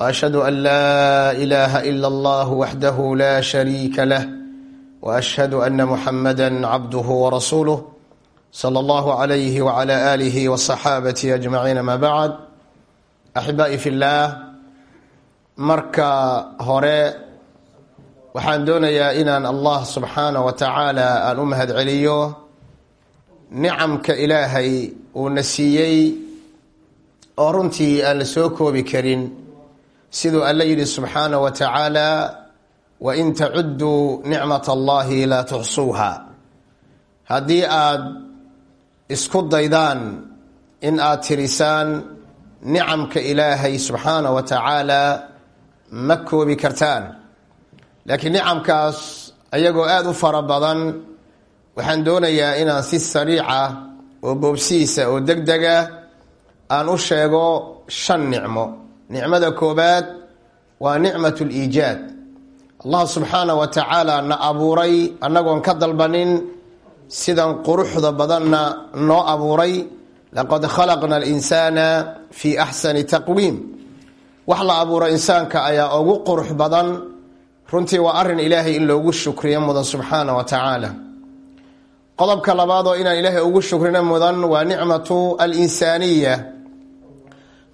واشهد ان لا اله الا الله وحده لا شريك له واشهد ان محمدا عبده ورسوله صلى الله عليه وعلى اله وصحابته اجمعين ما بعد axibaa'i fi illaah marka hore waxaan doonayaa inaan allah subxaana wa tacaala aan u mahad celiyo nicamka ilaahay uuna siiyey oo runtii aan la soo koobi karin siduu alla yidhi subxaana wa tacaala wa in tacudduu nicmat allahi laa tuxsuuha. Haddii aada isku daydaan in aad tirisaan nicamka ilaahay subxaana wa tacaala ma koobi kartaan. Laakiin nicamkaas ayagoo aada u fara badan waxaan doonayaa inaan si sariica oo boobsiisa oo deg dega ah aan u sheego shan nicmo nicmada koobaad waa nicmat liijaad allah subxaana wa tacaala na abuuray annagoon ka dalbanin sidan quruxda badanna noo abuuray laqad khalaqna alinsaana fi axsani taqwiim. Wax la abuuro insaanka ayaa ugu qurux badan. Runtii waa arrin ilaahay in loogu shukriyo mudan subxaana wa tacaala. Qodobka labaad oo inaan ilaahay ugu shukrino mudan waa nicmatu alinsaaniya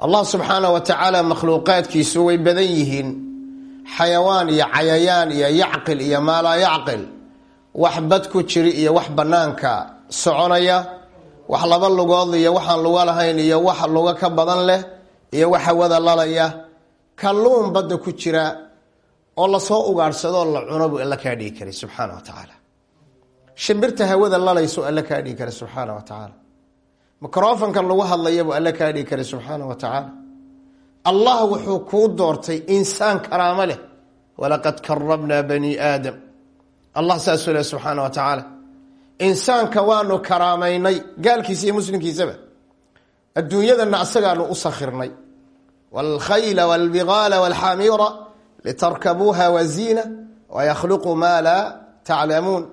allah subxaana wa tacaala makhluuqaadkiisu way badan yihiin. Xayawaan iyo cayayaan iyo yacqil iyo maa laa yacqil. Wax bad ku jiri iyo wax banaanka soconaya. Wax laba lugood iyo waxaan luga lahayn iyo wax luga ka badan leh iyo wax hawada lalaya. Kalluun badda ku jira oo la soo ugaadhsadoo la cuno buu alla kaa dhigi karay subxaana wa tacaala. Shimbirta hawada lalayso alla kaa dhigi karay subxaana wa tacaala microfonkan lagu hadlayabuu alla kaa dhigi karay subxaana wa tacaala allah wuxuu kuu doortay insaan karaamo leh walaqad karabnaa bani aadam allah saasuu leh subxaana wa tacaala insaanka waanu karaamaynay gaalkiisa iyo muslimkiisaba adduunyadana asagaanu u sakhirnay wاlkhayla wاlbigaala wاlxamiira litarkabuuha waziina wayakhluqu maa laa taclamuun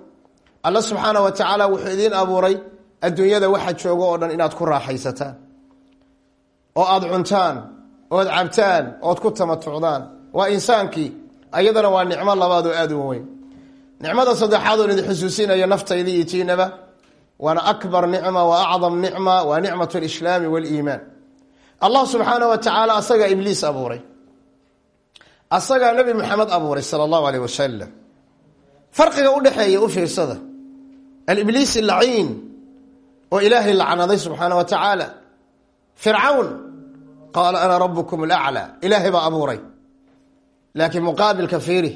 alla subxaana wa tacaala wuxuu idiin abuuray adduunyada waxa joogo oo dhan inaad ku raaxaysataan oo aada cuntaan ood cabtaan ood ku tamatucdaan. Waa insaankii ayadana waa nicmo labaad oo aada u weyn. Nicmada saddexaad oon idin xusuusinayo naftayda iyo tiinaba waana akbar nicma wa acdam nicma waa nicmat lislaami waliimaan allah subxaana wa tacaala asagaa ibliis abuuray. Asagaa nebi maxamed abuuray sala allahu aleyh wasalam farqiga udhexeeya u fiirsada alibliis laciin oo ilaahay lacnaday subxaana wa tacaala. Fircawn qaala ana rabukum laclى ilaahay baa abuuray. Laakiin muqaabilka fiiri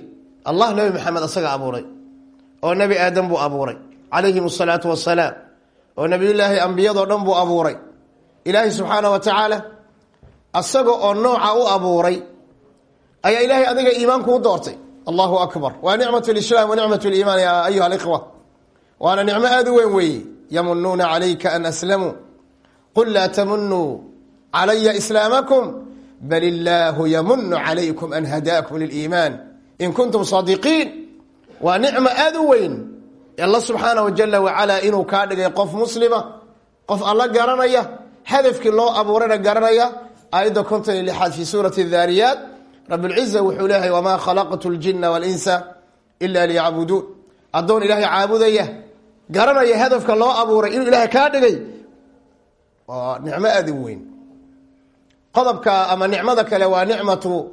allah nebi maxamed asaga abuuray oo nebi aadam buu abuuray calayhim asalaatu wasalaam oo nebiyullaahi ambiyadoo dhan buu abuuray. Ilaahay subxaana wa tacaala asaga oo nooca u abuuray ayaa ilaahay adiga iimaanku u doortay. Allahu akbar. Waa nicmat lislaam wa nicmat liimaan ya ayuha alikhwa waana nicmo aada u weyn yamunuuna calayka an aslamuu qul laa tamunuu calaya islaamakum bal illaahu yamunu calaykum an hadaakum liliimaan. In kuntum saadiqiin waa nicmo aada u weyn alla subxaana wa jala wacalaa inuu kaa dhigay qof muslima qof alla garanaya hadafkii loo abuurana garanaya aayadda konton iyo lixaad fi suurati daariyaat rabilciza wuxuu leeyahay wamaa khalaqtu ljina walinsa ila liyacbuduun. Addoon ilaahay caabudaya garanaya hadafka loo abuuray inuu ilaahay kaa dhigay waa nicmo aada u weyn. Qodobka ama nicmada kale waa nicmatu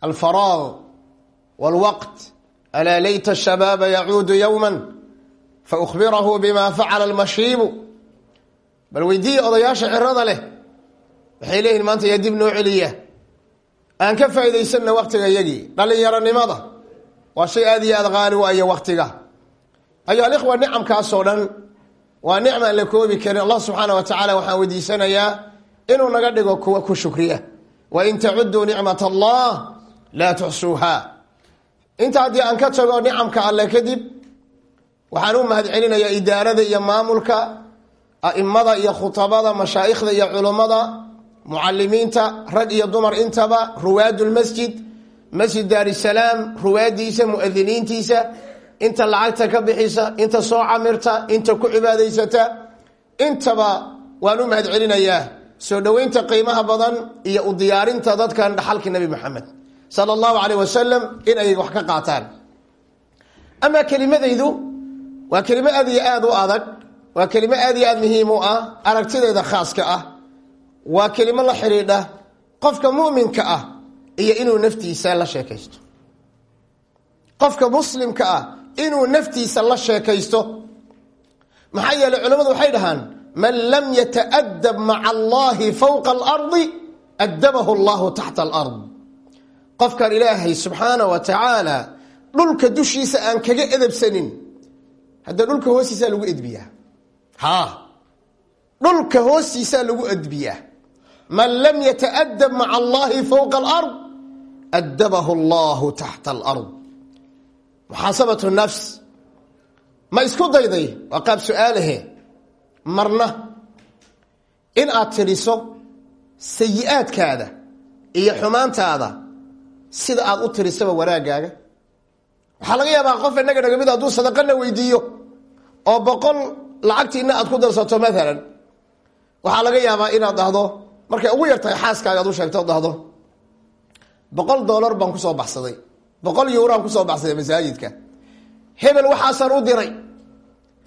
alfaraad wاlwaqt alaa layta shabaaba yacuudu yowma faukbirahu bima facala almashiibu. Bal weydiiya odayaasha cirada leh waxay leeyihiin maanta yaa dib noo celiya. Aan ka faa'iidaysanna waktiga yagii dhalinyaronimada waa shay aad iyo aad qaali u ayo ayuha alikhwa nicamkaasoo dhan waa nicma aan la koobi karin allah subxaana wa tacaala waxaan weydiisanayaa inuu naga dhigo kuwa ku shukriya. Wain tacuduu nicmat allah laa tuxsuuha inta haddii aan ka tago nicamka alle kadib waxaan u mahad celinayaa idaarada iyo maamulka a'imada iyo khutabada mashaa'ikhda iyo culummada mucalimiinta rag iyo dumar intaba ruwaadulmasjid masjid daarisalaam ruwaadiisa muadiniintiisa inta lacagta ka bixisa inta soo camirta inta ku cibaadaysata intaba waan u mahad celinayaa soo dhoweynta qiimaha badan iyo u diyaarinta dadkan dhaxalkii nebi moxamed sala allahu caleyh wasalam inay wax ka qaataan. Amaa kelimadaydu waa kelimo aad iyo aada u adag waa kelimo aad iyo aad muhiim u ah aragtideeda khaaska ah. Waa kelimo la xidhiidha qofka muminka ah iyo inuu naftiisa la sheekaysto. Qofka muslimka ah inuu naftiisa la sheekaysto. Maxaa yeeley culamadu waxay dhahaan man lam yataadab maca allahi fowqa alardi adabahu allahu taxta alard. Qofkan ilaahay subxaana wa tacaala dhulka dushiisa aan kaga edabsanin hadda dhulka hoostiisaa lagu edbiyaa. Ha! Dhulka hoostiisaa lagu edbiyaa. Man lam yataadab maca allahi fowqa alard adabahu allahu taxta alard muxaasabatu nafs. Ma isku dayday? Waa qaab su'aalahe. Marna. In aad tidhiso sayi-aadkaada iyo xumaantaada sida aad u tirisaba wanaagaaga waxaa laga yaabaa qof inaga naga mid hadduu sadaqana weydiiyo oo boqol lacagtiina aad ku darsato maalan waxaa laga yaabaa inaad dhahdo markay ugu yartahay xaaskaaga ad u sheegto dhahdo boqol dollar baan ku soo baxsaday boqol yuuraan ku soo baxsaday masaajidka. Hebel waxaasaan u diray.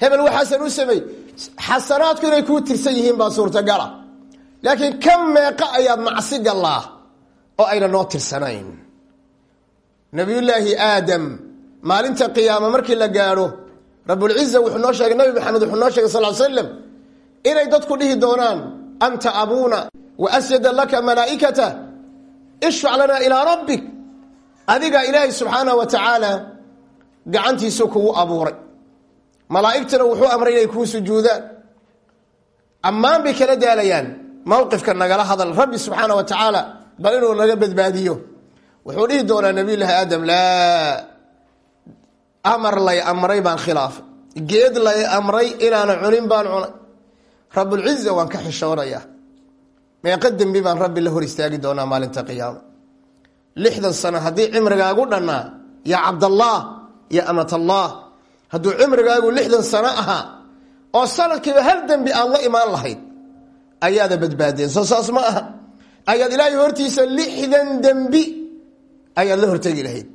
Hebel waxaasaan u samey xasanaadku inay kuu tirsan yihiin baa suurtagala. Laakiin ka meeqa ayaad macsi gallaa oo ayna noo tirsanayn. Nabiyullaahi aadam maalinta qiyaama markii la gaadho rabulciza wuxuu noo sheegay nabi maxamed wuxuu noo sheegay sal slam inay dadku dhihi doonaan anta abuuna wa asjada laka malaa'ikata ishfac lanaa ilaa rabbik adiga ilaahay subxaanah wa tacaala gacantiisu kugu abuuray. Malaa'igtuna wuxuu amray inay kuu sujuudaan. Ammaan bay kala daalayaan. Mowqifka nagala hadal rabbi subxaana wa tacaala bal inuu naga badbaadiyo. Wuxuu dhihi doonaa nabiy llaahi aadam laa amar lay amray baan khilaafay geed lay amray inaana cunin baan cunay. Rabulciza waan ka xishoonayaa meeqa dembi baan rabbi la hor istaagi doonaa maalinta qiyaama lixdan sano haddii cimrigaagu dhannaa yaa cabdallaah ya amatallah hadduu cimrigaagu lixdan sano ahaa oo sanadkiiba hal dembi aad la imaan lahayd ayaada badbaadeen. Soo saas ma aha. Ayaad ilaahay hortiisa lixdan dembi ayaad la hortegi lahayd.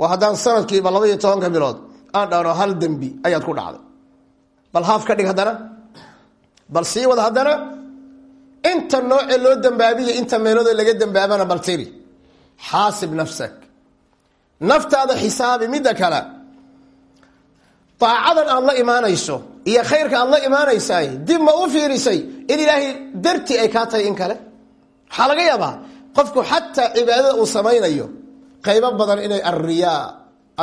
Waa haddaan sanadkiiba laba iyo tobanka bilood aan dhano hal dembi ayaad ku dhacday. Bal haaf ka dhig haddana? Bal sii wad haddana? Inta nooce loo dembaabiya inta meeloodoo laga dembaabana bal tiri xaasib nafsak naftaada xisaabi midda kale daacadan aad la imaanayso iyo khayrka aad la imaanaysaay dib ma u fiirisay in ilaahay dartii ay kaa tahay in kale waxaa laga yaabaa qofku xataa cibaadada uu samaynayo qaybo badan inay alriyaa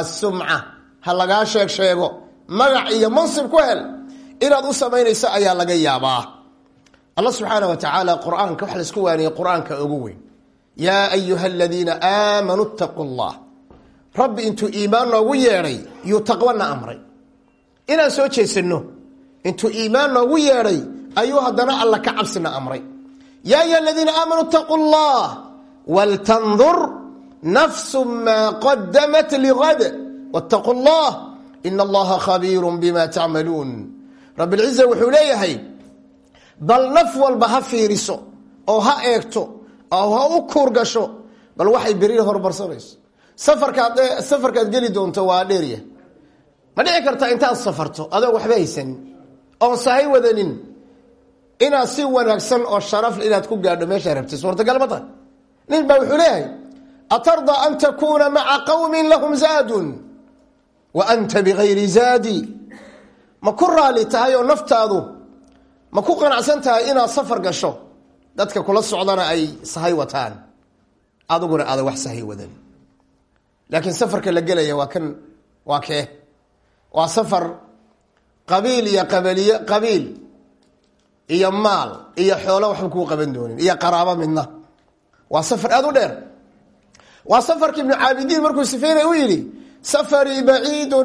assumca ha lagaa sheeg sheego magac iyo mansib ku hel inaad u samaynayso ayaa laga yaabaa allah subxaana wa tacaala qur'aanka waxa la isku ugu weyn yaa ayuha aladiina aamanuu ttaquu llah rabbi intuu iimaan noogu yeedhay yuu taqwana amray inaan soo jeesanno intuu iimaan noogu yeedhay ayuu haddana alla ka cabsina amray yaa ayuha aladiina aamanuu ttaquu llah waltandur nafsu maa qadamat ligad wاtaquu llah in allaha khabiiru bima tacmaluun rabbilciza wuxuu leeyahay bal naf walba ha fiiriso oo ha eegto oo ha u kuurgasho bal waxay berina hormarsanayso. Safarkaad safarkaad geli doonto waa dheerya ma dhici karta intaad safarto adoo waxba haysanin. Oon sahay wadanin. Inaad si wanaagsan oo sharaf inaad ku gaadho meeshaa rabtay suurtagal ma nin baa wuxuu leeyahay atardaa an takuuna maca qawmin lahum zaadun wa anta bigayri zaadi. Ma ku raali tahay oo naftaadu ma ku qanacsan tahay inaad safar gasho dadka kula socdana ay sahay wataan adiguna aada wax sahay wadan laakiin safarka la gelaya waa kan waa kee? Waa safar qabiil iyo qabaliye qabiil iyo maal iyo xoolo waxba kuu qaban doonin iyo qaraabo midna. Waa safar aada u dheer. Waa safarka ibnu caabidiin markuu sifeynay u yidhi safarii baciidu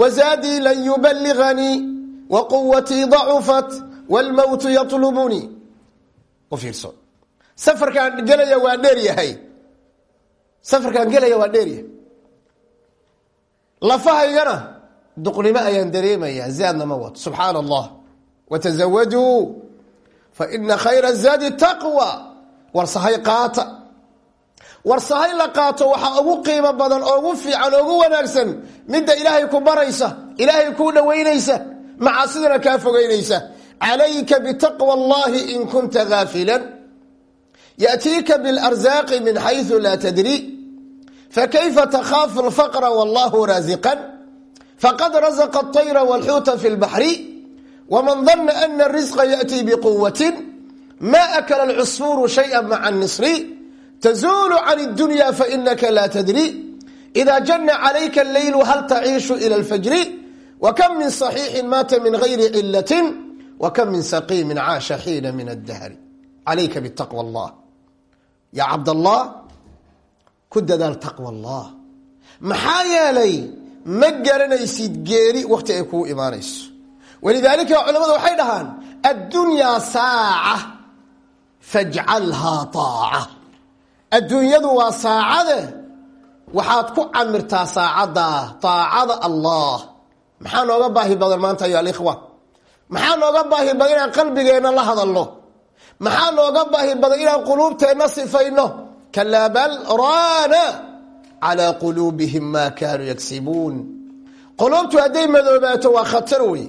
wazaadii lan yuballiganii wa quwatii dacufat wاlmowtu yaطlubunii u fiirso. Safarkaan gelaya waa dheer yahay. Safarkaan gelaya waa dheer yahay. Lafahaygana duqnimo ayaan dareemaya zaadna ma wato subxaana allah watazawaduu faina khayra zaadi taqwa. War sahay qaata. War sahay la qaato waxaa ugu qiimo badan oo ugu fiican oo ugu wanaagsan midda ilaahay ku baraysa ilaahay kuu dhoweynaysa macaasidana kaa fogeynaysa calayka bitaqwa allahi in kunta gaafila yaأtiika biاlarzaaqi min xayثu laa tadri fakayfa takhaafu اlfaqra wallahu raasiqan faqad raزqa الطayra wاlxuuta fi اlbaxri wman dana ana الrisqa yaأtii bquwati ma akla اlcusfuuru shayئa maca الnisri تزول عن الدنيا فإنك لا تدري إذا جن عليك الليل هل تعيش إلى الفجر وكم من صحيح مات من غير علة wkam min saqiimin caasha xiina min adahri calayka bitaqwa allah yaa cabdallah ku dadaal taqwa allah maxaa yeelay ma garanaysid geeri wakti ay kugu imaanayso walidaalika culamadu waxay dhahaan addunyaa saaca fajcalhaa taaca adduunyadu waa saacade waxaad ku camirtaa saacaddaa taacada allah maxaa nooga baahi badan maanta ayo maxaa looga baahi badan inaan qalbigeenna la hadalno? Maxaa looga baahi badan inaan quluubteenna sifayno? Kalaa bal raana calaa quluubihim maa kaanuu yagsibuun quluubtu hadday madoobaato waa khatar wey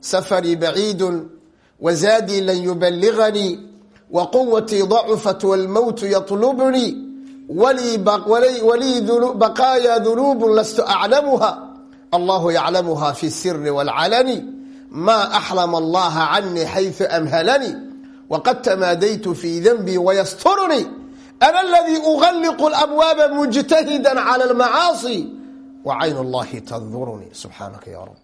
safarii baciidun wazaadii lan yuballiganii waquwatii dacufat walmowtu yatlubnii walii baqaayaa dunuubun lastu aclamuha allahu yaclamuha fi siri waalcalani maa axlama allaha canii xayu amhalanii waqad tamaadaytu fii denbii wayasturunii ana aladii uqalliqu abwaaba mujtahida cala almacaasi wa cayn allahi tandurunii subxaanaka ya rab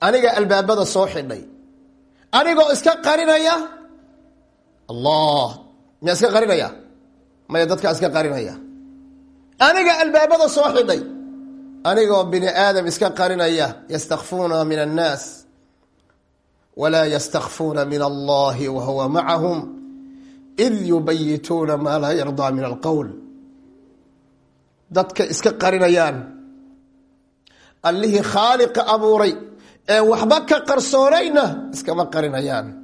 aniga albaabada soo xidhay. Anigoo iska qarinaya? Allah. Miyaa iska qarinaya? Maya dadkaa iska qarinaya? Aniga albaabada soo xidhay anigoo bini aadam iska qarinaya yastakfuuna min annaas walaa yastakfuuna min allahi wa huwa macahum id yubayituuna maa laa yardaa min alqowl dadka iska qarinayaan allihii khaaliqa abuuray ee waxba ka qarsoonayna iskama qarinayaan.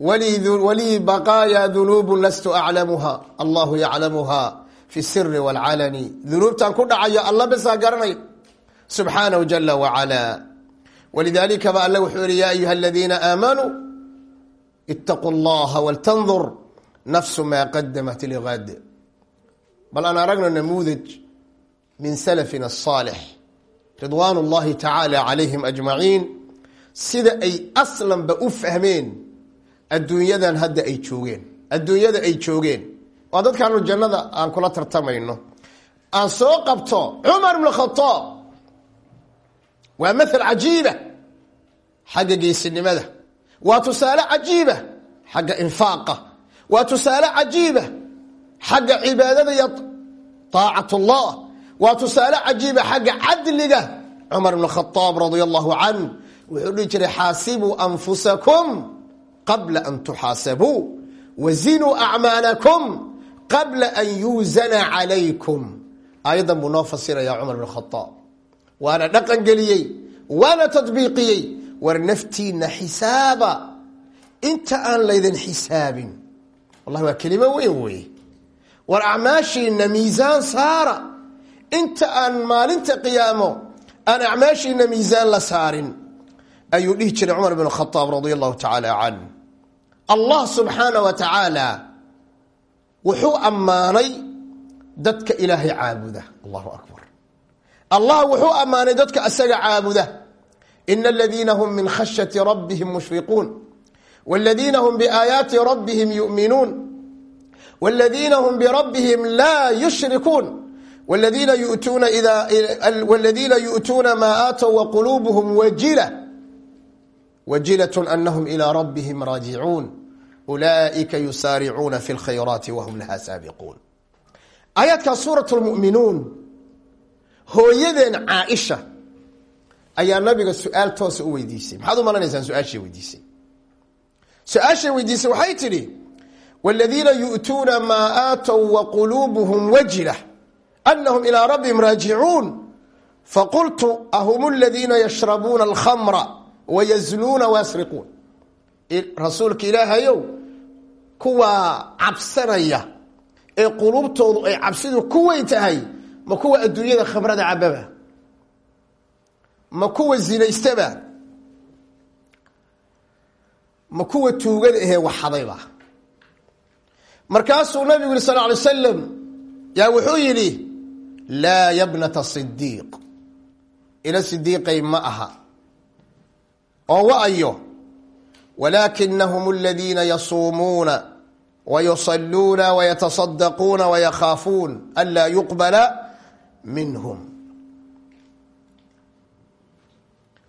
Walii baqaaya dunuubu lastu aclamuha allahu yaclamuha fi siri wاlcalani dunuubtan ku dhacayo alla besaa garanay subxaanahu jala wacala walidaalika ba alle wuxuu yihi ya ayuha aladiina aamanuu itaquu اllaha waltandur nafsu maa qadamat ligad bal aan aragno namuudaj min salafina الصaalix ridwaan اllahi tacaala calayhim ajmaciin sida ay aslanba u fahmeen adduunyadan hadda ay joogeen adduunyada ay joogeen waa dadkaanu jannada aan kula tartamayno. Aan soo qabto cumar bn khaaab waa maal cajiiba xagga geesinimada. Waa tusaale cajiiba xagga infaaqa. Waa tusaale cajiiba xagga cibaadada iyo طaacat اllah waa tusaale cajiiba xagga cadliga. Cumar bn khaaab radia can wuxuu dhihi jiray xaasibuu anfusakum qabla an tuxaasabuu wazinuu acmaalakum qabla an yuusana calaykum. Aayaddan buu noo fasiraya cumar bn khaaab waana dhaqan geliyey waana tadbiiqiyey. War naftiina xisaaba. Inta aan laydin xisaabin. Wallahi waa kelimo weyn weeye war acmaashiina miisaan saara. Inta aan maalinta qiyaamo aan acmaashiina miisaan la saarin. Ayuu dhihi jiray cumar bn khaaab radia allahu tacaala can allah subxaana wa tacaala wuxuu ammaanay dadka ilaahay caabuda allahu akbar allah wuxuu ammaanay dadka asaga caabuda ina aladiina hum min khashyati rabbihim mushfiquun wاladiina hum biaayaati rabbihim yu'minuun wاladiina hum birabbihim laa yushrikuun wاladiina yu'tuuna wاladiina yu'tuuna maa aatow waquluubuhum wajila wajilaة anahum ilىa rabbihim raajicuun ulaaika yusaaricuuna fi lkhayraati wahum lahaa saabiquun aayaadkaa suurat lmu'minuun hooyadeen caaisha ayaa nabiga su'aal toosa u weydiisay maxaad u malanaysaan su'aashay weydiisay su'aashay weydiisay waxay tidhi wladiina yu'tuuna maa aatow waquluubuhum wajila anahum ilaa rabbihim raajicuun faqultu ahum ladiina yashrabuuna alkhamra wayasluuna wayasriquun rasuulka ilaahayow kuwaa cabsanaya ee quluubtoodu ay cabsidu ku weyn tahay ma kuwa adduunyada khamrada cababa ma kuwa zinaystaba ma kuwa tuugada ahee waxadayba. Markaasuu nabigu yihi sal ly slam yaa wuxuu yidhi laa yabnata sidiiq ina sidiiqay ma aha oo wa-ayo walaakinahum aladiina yasuumuuna wayusaluuna wayataصadaquuna wayakhaafuun anlaa yuqbala minhum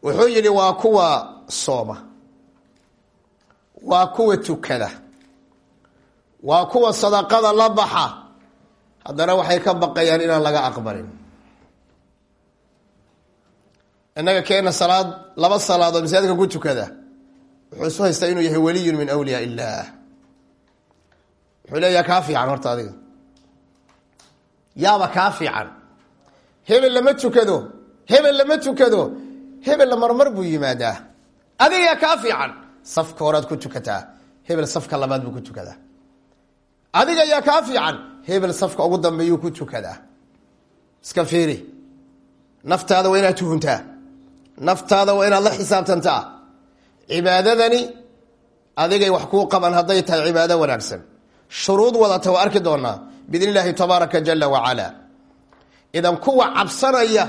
wuxuu yidhi waa kuwa sooma waa kuwa tukada waa kuwa sadaqada la baxa haddana waxay ka baqayaan inaan laga aqbalin innaga keena salaad laba salaadood masaajidka ku tukada wuxuu isu haystaa inuu yahay weliyun min awliyaa illaah wuxuu leeyaha kaa fiican horta adiga. Yaaba kaa fiican. Hebel lama tukado. Hebel lama tukado. Hebella marmar buu yimaadaa. Adiga kaa fiican. Safka horaad ku tukataa. Hebel safka labaad buu ku tukadaa. Adiga yaa kaa fiican. Hebel safka ugu dambeeyuu ku tukadaa. Iska fiiri. Naftaada waa inaad naftaada waa la xisaabtantaa. Cibaadadani adigay wax kuu qaban hadday tahay cibaado wanaagsan shuruud wadata waa arki doonaa biidn illaahi tabaaraka jala wacala idan kuwa cabsanaya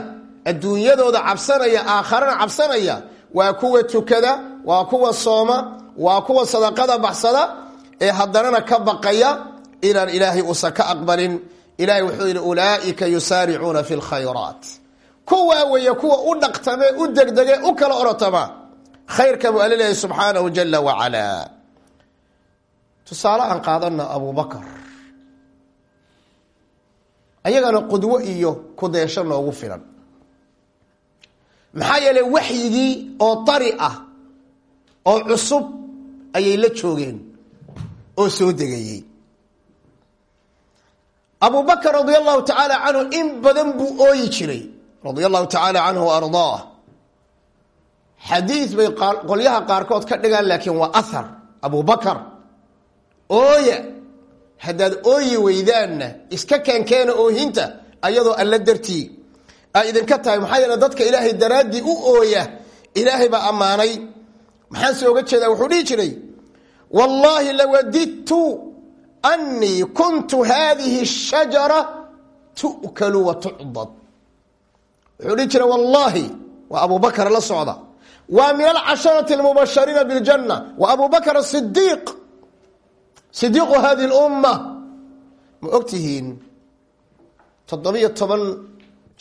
adduunyadooda cabsanaya aakharana cabsanaya waa kuwa tukada waa kuwa sooma waa kuwa sadaqada baxsada ee haddanana ka baqaya inaan ilaahay uusan ka aqbalin. Ilahay wuxuu yidhi ulaaika yusaaricuuna fi lkhayraat kuwaa weeye kuwa u dhaqtame u degdege u kala orotama khayrka buu alla leeyahay subxaanahu jala wacala tusaale aan qaadana abubakar ayagana qudwo iyo kudeesho noogu filan. Maxaa yeelay waxyigii oo dari ah oo cusub ayay la joogeen oo soo degayey. Abu bakr radia allahu tacaala canhu in badan buu ooyi jiray. Radia allahu tacaala canhu wa ardaah xadiid bay qolyaha qaarkood ka dhigaan laakiin waa ahar abu bakar ooya haddaad ooyi weydaanna iska keenkeena oohinta ayadoo alla dartii. Ay idinka tahay maxaa yeele dadka ilaahay daraaddii u ooya ilaahay baa ammaanay. Maxaan se oga jeedaa wuxuu dhihi jiray wallaahi lawadidtu annii kuntu haadihi shajara tu'kalu wa tucdad wuxuu dhihi jiray wallaahi waa abu bakar la socda. Waa min alcasharati almubashariina biاljanna wa abu bakr asidiiq sidiiqu hadihi اlumma ma og tihiin toddobiyo toban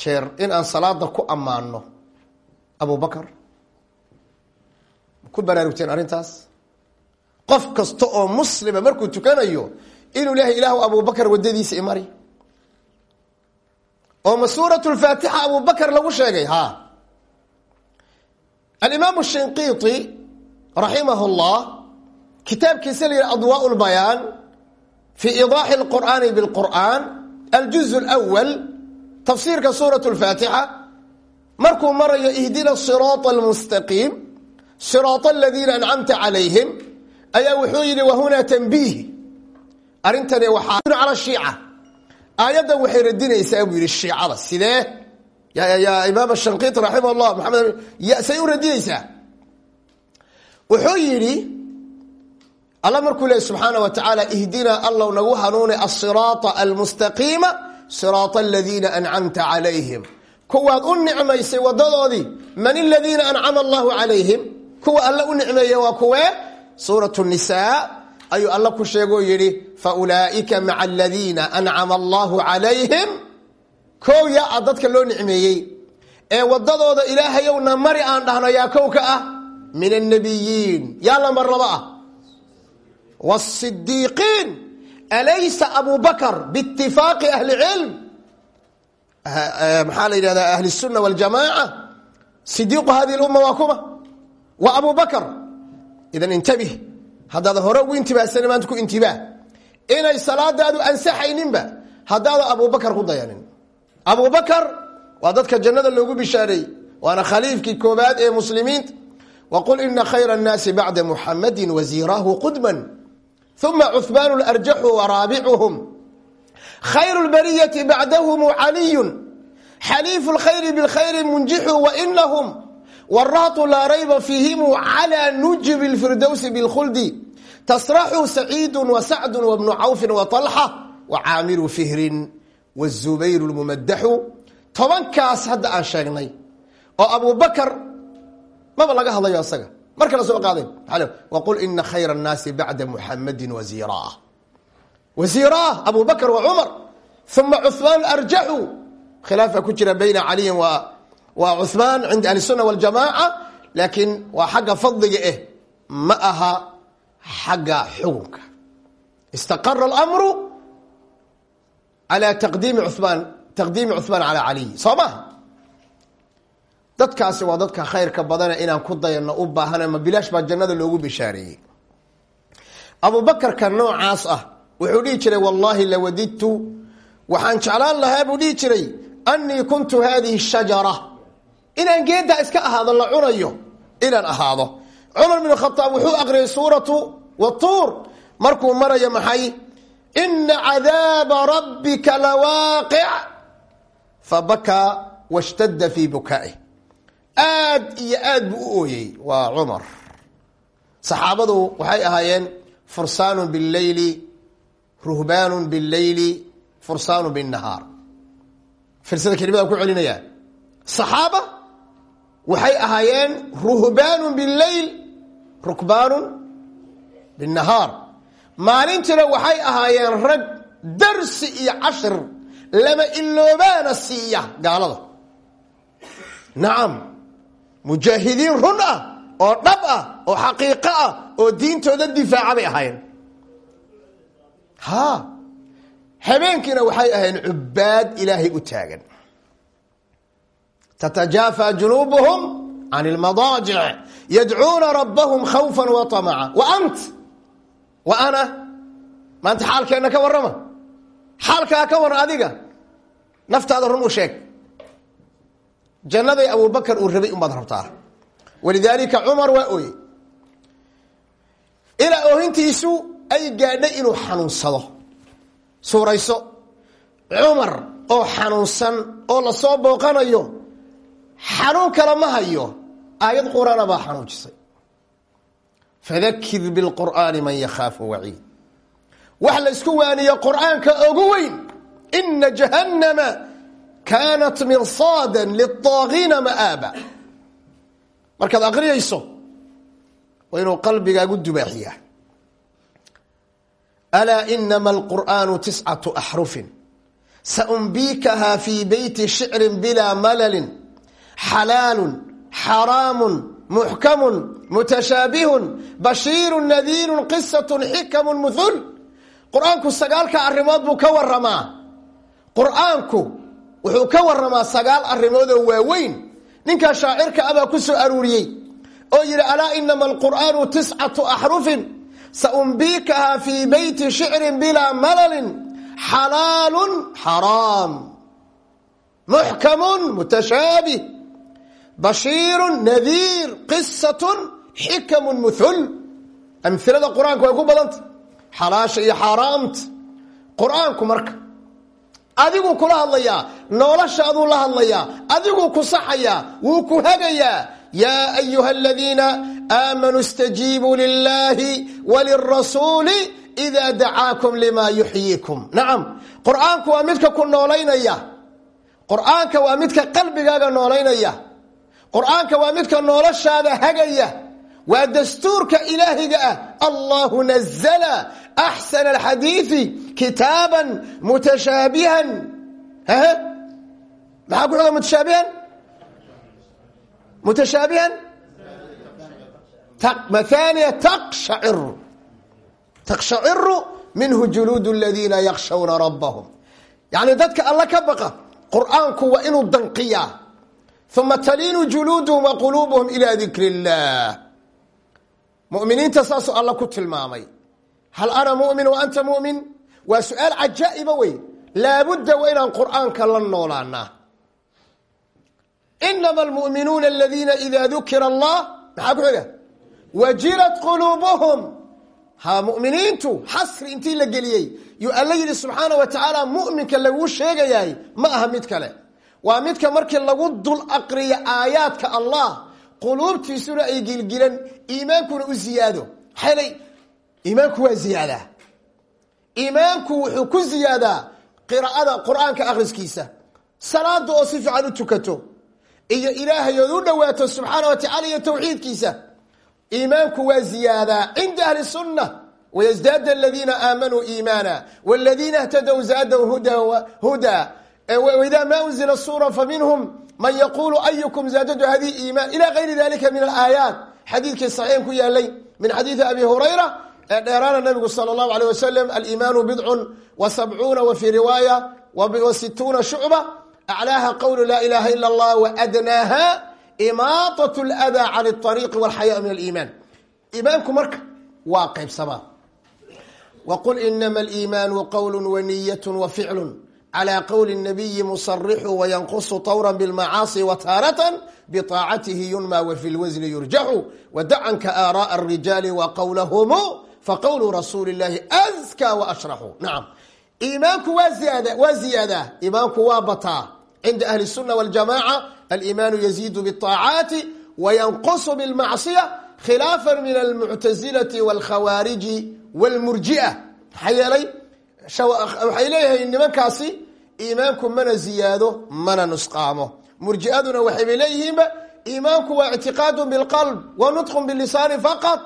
jeer in aan salaada ku ammaano abu bakar? Ku baraarugteen arrintaas? Qof kasta oo muslima markuu tukanayo inuu lehay ilaahu abu bakar waddadiisa imari oo ma suurat lfaatixa abu bakar lagu sheegay? Ha alimaamu shinqiiti اllah kitaabkiisa la yihi adwaa lbayaan fi idaaxi اlqur'aani biاlqur'an aljuz اlأwal tafsiirka suuraة اlfaatixa markuu marayo ihdina siraaط اlmustaqiim siraaط aladiina ancamta calayhim ayaa wuxuu yihi wahunaa tanbiih arrintani waxaa cala shiica aayaddan waxay radinaysaa buu yihi shiicada sidee yaa imaam shanqiiti raximah اllah maamed say u radinaysaa wuxuu yidhi alla markuu leey subxaana wa tacaala ihdinaa allow nagu hanuuni asiraata almustaqiima siraata aladiina ancamta calayhim. Kuwaad u nicmaysay wadadoodii man aladiina ancama allahu calayhim? Kuwa alla u nicmeeye waa kuwee suurat nisaa ayuu alla ku sheegoo yidhi faulaa'ika maca aladiina ancama allahu calayhim? Kow yaa a dadka loo nicmeeyey. Ee wadadooda ilaahayowna mari aan dhahno yaa kow ka ah? Min annabiyiin. Yaa lamar laba ah wasidiiqiin alaysa abu bakr biitifaaqi ahli cilm maxaa la yidhahdaa ahli الsuna wاljamaaca sidiiqu hadihi اlumma waa kuma waa abu bakr idan intabih haddaad hore ugu intibaahsani maanta ku intibaah inay salaadaadu ansaxayninba haddaada abubakar ku dayanin abubakar waa dadka jannada loogu bishaareeyey waana khaliifkii koobaad ee muslimiinta waqul ina khayra الnaasi bacda muxamadi wasiiraahu qudman uma cuhmaan arjaxu waraabicuhum khayr اlbariyati bacdahum caliyu xaliifu اlkhayri bاlkhayri munjixu wainahum waraatu laa rayba fiihim calى nujibi اlfirdowsi bاlkhuldi tasraxu saciidu wasacdu wabnu cawfi waطalxa wacaamiru fihrin wالzubayr اlmumadaxu tobankaas hadda aan sheegnay oo abubakar maba laga hadlayo asaga mar kala soo qaadeen waqul ina khayra الnaasi bacda muxamadi wasiira wasiira abu bakr wa cumar uma cuثmaan arjaxu khilaafa ku jira bayna caliyin wa cuثmaan cinda ahli الsuna wاljamaaca laakiin waa xagga fadliga eh ma aha xagga xukunka istaqara اlamru alى taqdiimi cumaan taqdiimi cuثmaan calى caliy soo maha dadkaasi waa dadka khayrka badane inaan ku dayano u baahana ma bilaash baa jannada loogu bishaareeyey abubakarka noocaas ah wuxuu dhihi jiray wallaahi lawadidtu waxaan jeclaan lahaa buu dhihi jiray annii kuntu hadihi shajara. Inaan geeddaa iska ahaado la cunayo inaan ahaado. Cumar bn khaaab wuxuu aqriyay suuratu watuur markuu marayo maxay? Ina cadaaba rabbika lawaaqic fabakaa washtadda fii bukaa'ih aad iyo aad buu u ooyey waa cumar. Saxaabadu waxay ahaayeen fursaanu billeyli ruhbaanu billeyli fursaanu binnahaar. Firsada kelimada ku celinayaa. Saxaaba waxay ahaayeen ruhbaanun billeyl rukbaanu binnahaar. Maalintina waxay ahaayeen rag darsi iyo cashir lama iloobaana siiya gaalada. Nacam mujaahidiin run ah oo dhab ah oo xaqiiqo ah oo diintooda difaaca bay ahaayeen. Ha habeenkiina waxay ahayn cubaad ilaahay u taagan. Tatajaafa junuubuhum can اlmadaajic yadcuuna rabbahum khawfa waطamaca wa ant? Wa ana? Maanta xaalkeenna ka warrama? Xaalkaa ka waran adiga? Naftaada run u sheeg jannaday abubakar uu rabay unbaad rabtaa. Walidaalika cumar waa ooye ilaa oohintiisu ay gaadhay inuu xanuunsado. Suurayso cumar oo xanuunsan oo la soo booqanayo xanuun kale ma hayo aayad qur'aana baa xanuujisay. Fadakir bilqur'aani man yakhaafu waciid. Wax la isku waaniyo qur'aanka ugu weyn ina jahannama kaanat mirsaadan liaagiina maaaba markaad aqriyayso waa inuu qalbigaagu dubaaxiyaa alaa inama alqur'aanu tiscatu axrufin saunbiikahaa fii beyti shicrin bilaa malalin xalaalun xaraamun muxkamun mutashaabihun bashiirun nadiirun qisatun xikamun muhul qur'aanku sagaalka arrimood buu ka waramaa qur'aanku wuxuu ka waramaa sagaal arrimood oo waaweyn. Ninkaa shaacirka abaa ku soo aruuriyey oo yidhi alaa inama alqur'aanu tiscatu axrufin saunbiikaha fii beyti shicrin bilaa malalin xalaalun xaraam muxkamun mutashaabih bashiirun nadiir qisatun xikamun muhul amhilada qur'aanku way ku badanta xalaasha iyo xaaraamta qur'aanku marka adiguu kula hadlayaa. Noloshaaduu la hadlayaa. Adiguu ku saxayaa. Wuu ku hagayaa. Yaa ayuha aladiina aamanuu اstajiibuu lilahi walirasuuli إida dacaakum lima yuxyiikum. Nacam. Qur'aanku waa midka ku noolaynaya. Qur'aanka waa midka qalbigaaga noolaynaya. Qur'aanka waa midka noloshaada hagaya. Waa dastuurka ilaahiga ah. Allahu nazla axsana alxadiidi kitaaban mutashaabihan h maxaa ku xoga mutashaabihan mutashaabihan maaniya taqshaciru taqshaciru minhu juluud ladiina yakshawna rabbahum yani dadka alla ka baqa qur'aanku waa inuu danqiyaa uma taliinu juluuduhum wa quluubuhum ila dikri اllah muminiinta saasuu alla ku tilmaamay hal ana mumin wa anta mumin waa su'aal cajaa'iba wey laabudda waa inaan qur'aanka la noolaanaa inama almu'minuuna aladiina ida dukira allah maxaa ku xiga? Wajilat quluubuhum. Ha muminiintu xasri intii la geliyey. Yuu alla yidhi subxaana wa tacaala muminka laguu sheegayaay ma aha mid kale. Waa midka markii lagu dul aqriyo aayaadka allah quluubtiisuna ay gilgilan iimaankuna u ziyaado. Xelay iimaanku waa ziyaadaa iimaanku wuxuu ku ziyaadaa qiraa'ada qur-aanka akhriskiisa salaada oo si fiican u tukato iyo ilaahay ood u dhowaato subxaana wa tacala iyo tawxiidkiisa iimaanku waa ziyaadaa cinda ahli sunna wayزdaad aladiina aamanuu iimaana wاladiina اhtadw zaadw huda wida ma unzila sura faminhum man yaqulu ayukum zaadadu hadihi iiman ila gayri dalika min alaayaat xadiidkii saxiixin ku yaalay min xadiidi abi hurayra ee dheeraana nabigu salى اllahu alيه wasalam aliimaanu bidcu wa sabcuuna wa fii riwaaya wa situuna shucba aclaaha qowlu laa ilaha ila اllah waadnaaha imaaطaة اlأdaa can الطariiqi wاlxayaa min aliiman iimaanku marka waa qaybsamaa wqul inama aliimaanu qowl waniyat waficlu calى qowli الnabiyi musarixu wayanqusu طawra bاlmacaasi wataarata bطaacatihi yunma wafi lwasni yurjaxu wadacanka aaraء الrijaali waqowlahum faqowlu rasuuli اllahi azka waashraxu nacam iimaanku waa ziyaadaa iimaanku waa bataa cinda ahli الsuna wاljamaca aliimaanu yaziidu bالطaacaati wayanqusu bاlmacصiya khilaafa min almuctasilati wاlkhawaariji wاlmurjia maxaa yeelay waxay leeyahay nimankaasi iimaanku mana ziyaado mana nusqaamo murjiaduna waxaybay leeyihiinba iimaanku waa ictiqaadu biاlqalb wa nutqu bilisaani faqad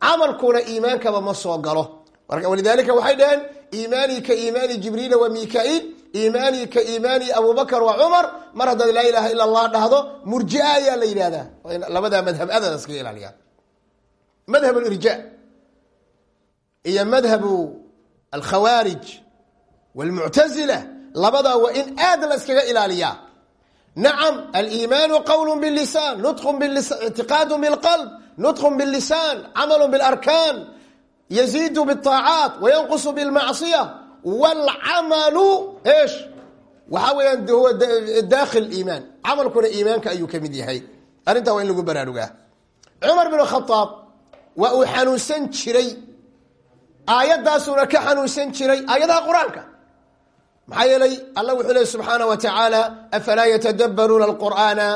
camalkuna iimaankaba ma soo galo. Walidalika waxay dhaheen iimaanii ka iimaani jibriila wa mika-iil iimaanii ka iimaani abubakr wa cumar mar haddaad laa ilaha ila allah dhahdo murjia ayaa la yidhahdaa labadaa madhab adaad iskaga ilaaliyaa. Madhab irja iyo madhabu alkhawaarij wاlmuctazila labadaa waa in aad la iskaga ilaaliyaa. Nacam aliimaanu qowl bilisan nutqu ictiqaadu bilqalb nutqu bilisan camalu bilarkaan yaziidu biاطaacaat wayanqusu bilmacصiya wاlcamalu esh waxaa weeyaan huwa dakhil iimaan camalkuna iimaanka ayuu ka mid yahay arrintaa waa in lagu baraarugaa cumar bin khaaab waa uu xanuunsan jiray aayadaasuna ka xanuunsan jiray aayadaha qur-aanka maxaa yeelay alla wuxuu leey subxaana wa tacaala afalaa yatadabbaruuna alqur'aana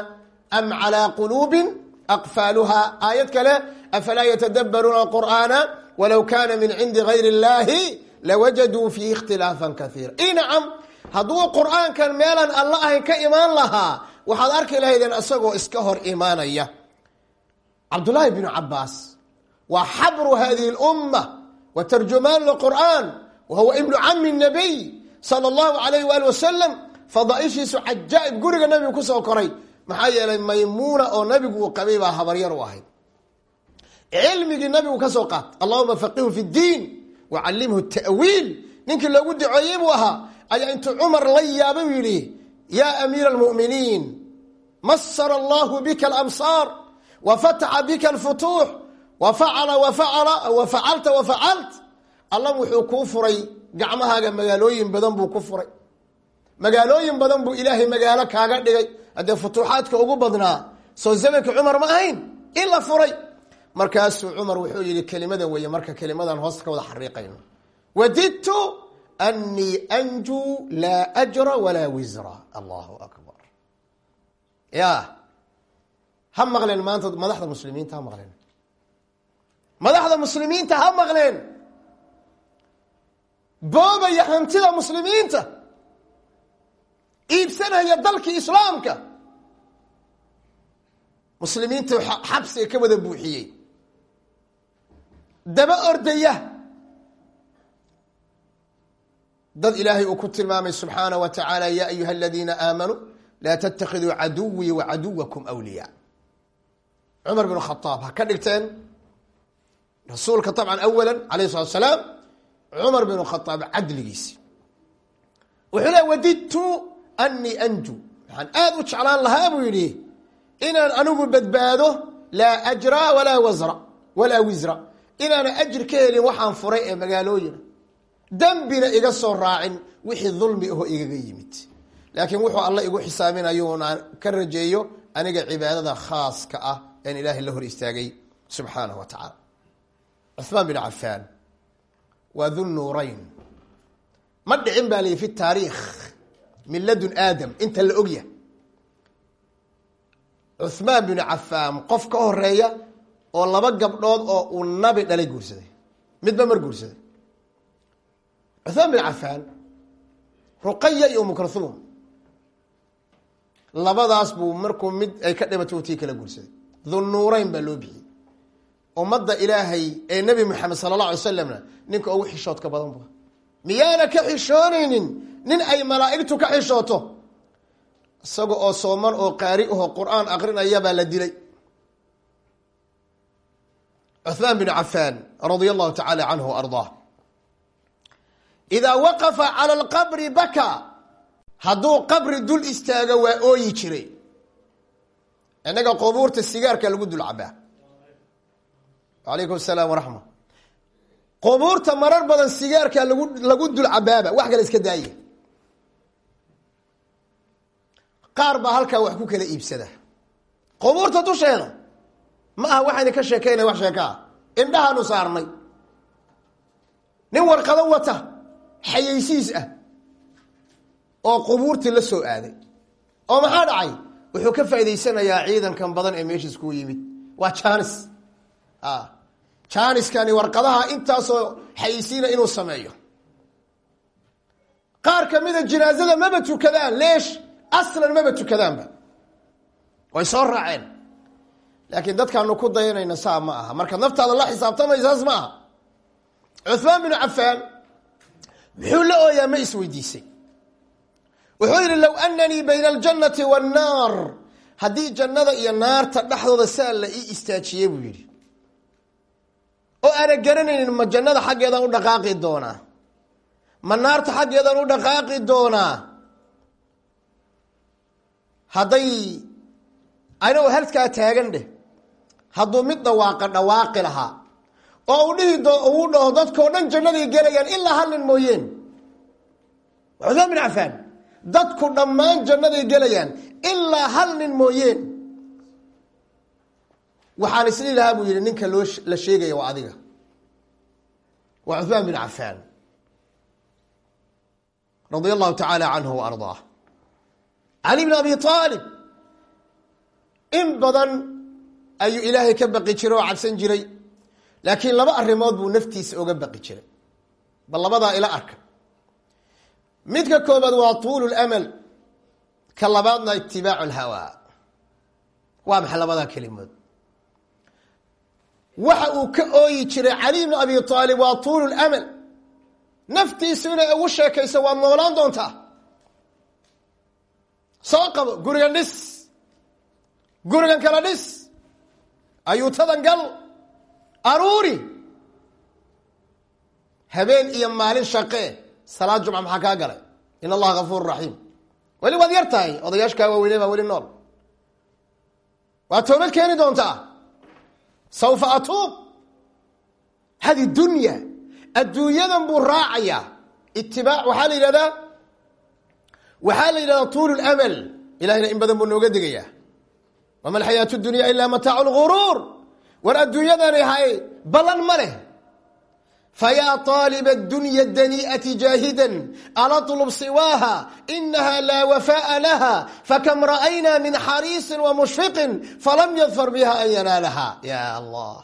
am calaa quluubin aqfaaluha aayad kale afalaa yatadabbaruuna alqur'aana walow kana min cindi gayri اllahi lawajaduu fiihi ikhtilaafan kaiira i nacam hadduu qur'aankan meelaan alla ahayn ka imaan lahaa waxaad arki lahaydeen isagoo iska hor imaanaya cabdullaahi bnu cabaas waa xabru hadihi اlumma wa tarjumaan lqur'an wa huwa ibnu cami nabiy sala allahu alayh waali wasalam fadaaishiisu cajaaib guriga nabigu ku soo koray maxaa yeelay maymuuna oo nabigu uu qabay baa habaryar u ahayd. Cilmigii nabigu ka soo qaat allahuma faqihu fi اdiin wacallimhu ta'wiil. Ninkii loogu duceeyey buu ahaa ayaa intuu cumar la yaabay u yidhi yaa amiira almu'miniin masara allahu bika alamsaar wa fataxa bika alfutuux wa facala wa facala wa facalta wa facalt alla wuxuu kuu furay gacmahaaga magaalooyin badan buu ku furay. Magaalooyin badan buu ilaahay magaalo kaaga dhigay haddee futuuxaadka ugu badnaa soo zamanka cumar ma ahayn? In la furay. Markaasuu cumar wuxuu yihi kelimada weeye marka kelimadan hoosta ka wada xariiqayno. Wadidtu anii anjuu laa ajra walaa wisra allahu akbar. Ya ha maqleen maanta madaxda muslimiinta ha maqleen. Madaxda muslimiinta ha maqleen. Boobaya hantida muslimiinta iibsanaya dalkii islaamka. Muslimiinta xabsiga ka wada buuxiyey. Daba ordaya. Dad ilaahay uu ku tilmaamay subxaana wa tacaala ya ayuha aladiina aamanuu laa tatakiduu caduwii wa caduwakum wliya cumar bin khaaab ha ka dhigteen? Rasuulka abcan awala alayh salat salaam cumar bin khaaab cadligiisi. Wuxuu le wadidtu anii anju. Waxaan aada u jeclaan lahaa buu yidhi inaan anigu badbaado laa ajra walaa wasra walaa wisra inaana ajir ka helin waxaan furay ee magaalooyina dembina iga soo raacin wixii dulmi aho igaga yimid. Laakiin wuxuu alla igu xisaaminayuuna ka rajeeyo aniga cibaadada khaaska ah een ilaahay la hor istaagay. Subxaanahu wa tacaala. Cuhmaan bin cafaan waa du nuurayn. Ma dhicin baa layihi fi taariikh min aadam inta la ogyahay. Cuhmaan bin cafaan qof ka horreeya oo laba gabdhood oo uu nabi dhalay guursaday. Midba mar guursaday. Cuhmaan bin cafaan ruqaya iyo umu kalhuum labadaas buu markuu mid ay ka dhimato tii kala guursaday. Dunnuurayn baa loo bixiyey. Ummadda ilaahay ee nebi moxamed sala alla alay slamna ninka ugu xishoodka badan bu miyaana ka xishoonaynin nin ay malaa'igtu ka xishooto isaga oo sooman oo qaari aho qur'aan aqrinaya baa la dilay. Cuhmaan bin cafaan radia allahu tacaala canhu wa ardaah. Idaa waqafa cala alqabri baka hadduu qabri dul istaago waa ooyi jiray. Innaga qubuurta sigaarka lagu dul cabaa. Alaykum asalaam waraxma qubuurta marar badan sigaarka lagu lagu dul cabaaba wax kale iska daaya qaar baa halkaa wax ku kala iibsada. Qubuurta dusheeda ma aha waxayna ka sheekaynay wax sheekaa indhahaanu saarnay. Nin warqado wata xayeysiis ah oo qubuurtii la soo aaday. Oo maxaa dhacay? Wuxuu ka faa'idaysanayaa ciidankan badan ee meeshiis ku yimid. Waa janis janiskani warqadaha intaasoo xayeysiina inuu sameeyo. Qaar kamida jinaazada maba tukadaan leesh aslan maba tukadaanba. Way soo raaceen. Laakiin dadkaanu ku dayanayna saa ma aha. Markaad naftaada la xisaabtamaysaas ma aha. Cuhmaan binu cafaan muxuu la ooyaa ma isweydiisay? Wuxuu yidhi low ananii bayna aljannati waannaar haddii jannada iyo naarta dhexdooda saa la ii istaajiyey buu yidhi. Oo aana garanaynin ma jannada xaggeedaan u dhaqaaqi doonaa? Ma naarta xaggeedaan u dhaqaaqi doonaa hadday anagoo halkaa taagan dheh hadduu mid dhawaaqa dhawaaqi lahaa. Oo u dhihi uu dhaho dadkao dhan jannaday gelayaan ilaa hal nin mooyeen cuhmaan bin cafaan dadku dhammaan jannaday gelayaan ilaa hal nin mooyeen. Waxaan isli lahaa buu yihi ninka loo la sheegaya waa adiga. Waa cuhmaan bin cafaan radia allahu tacaala canhu wa ardaah cali bn abi aalib in badan ayuu ilaahay ka baqi jiray oo cabsan jiray. Laakiin laba arrimood buu naftiisa oga baqi jiray. Bal labadaa ila arka. Midka koobaad waa tuulu lamal ka labaadna itibaacu lhawaa waa maxay labadaa kelimood? Waxa uu ka ooyi jiray cali bnu abi aalib waa tuulu lamal naftiisu inay ugu sheekayso waad noolaan doontaa soo qabo gurigan dhis. Gurigan kala dhis. Ayuutadan gal aruuri. Habeen iyo maalin shaqee. Salaad jumca maxaa kaa galay? In allaha gafuur raxiim weli waad yar tahay. Odayaashkaa waaweyne baa weli nool. Waad toobad keeni doontaa sawfa atuub. Hadi dunya. Adduunyadan buu raacayaa. Itibaac waxaa la yidhahdaa waxaa la yidhahdaa tuulu lamal ilahayna in badan buu nooga digayaa wama alxayaatu dunya ilaa mataacu lguruur war adduunyadani hay ballan ma leh fayaa طaaliba اdunya danii'ati jaahidan alaطlb siwaaha inaha laa wafaءa laha fakam ra'ayna min xariisi wamushfiqin falam yadfar biha an yanaalaha ya allah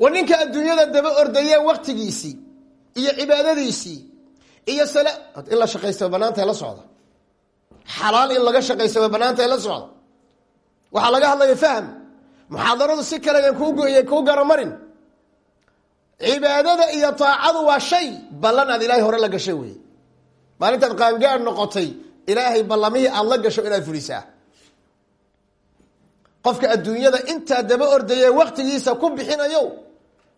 war ninka adduunyada daba ordayee waktigiisii iyo cibaadadiisii iyo in la shaqaysta way banaantahay la socda xalaal in laga shaqaysta way banaantahay la socda waxaa laga hadlaya fahm. Muxaadaradu si kale yan kuu goyay kuu garamarin. Cibaadada iyo taacadu waa shay ballan aad ilaahay hore la gashay wey maalintaad qaangaar noqotay ilaahay ballamihii aada la gasho inaad fulisaa. Qofka adduunyada intaa daba ordayee waktigiisa ku bixinayo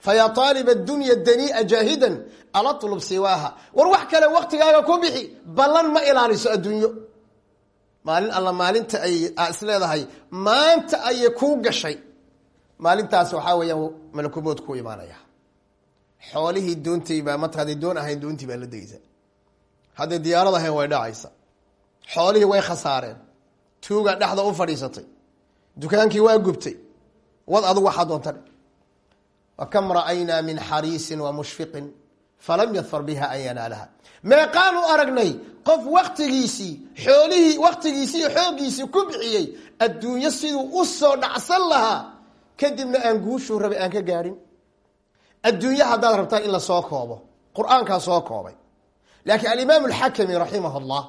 fayaa aalib adunya daniia jaahidan alatlub siwaaha. War wax kale waktigaaga ku bixi ballan ma ilaaliso adduunyo maalin alla maalinta ay is leedahay maanta ayay kuu gashay. Maalintaas waxaa weeyaan malakumood ku imaanaya. Xoolihii doontayba marka hadday doon ahayn doontii baa la degeysa hadday diyaarad ahayn way dhacaysa. Xoolihii way khasaareen. Tuugaa dhexda u fadhiisatay. Dukaankii waa gubtay. Wad adugu waxaa doonta wakam ra'aynaa min xariisin wa mushfiqin falam yadfar biha an yanaalaha meeqaanu aragnay qof waktigiisii xoolihii waktigiisii iyo xooggiisii ku bixiyey adduunyo siduu u soo dhacsan lahaa kadibna aan guushuu rabay aan ka gaadhin adduunye haddaad rabtaan in la soo koobo qur'aankaa soo koobay. Laakiin alimaam alxakami raximah llah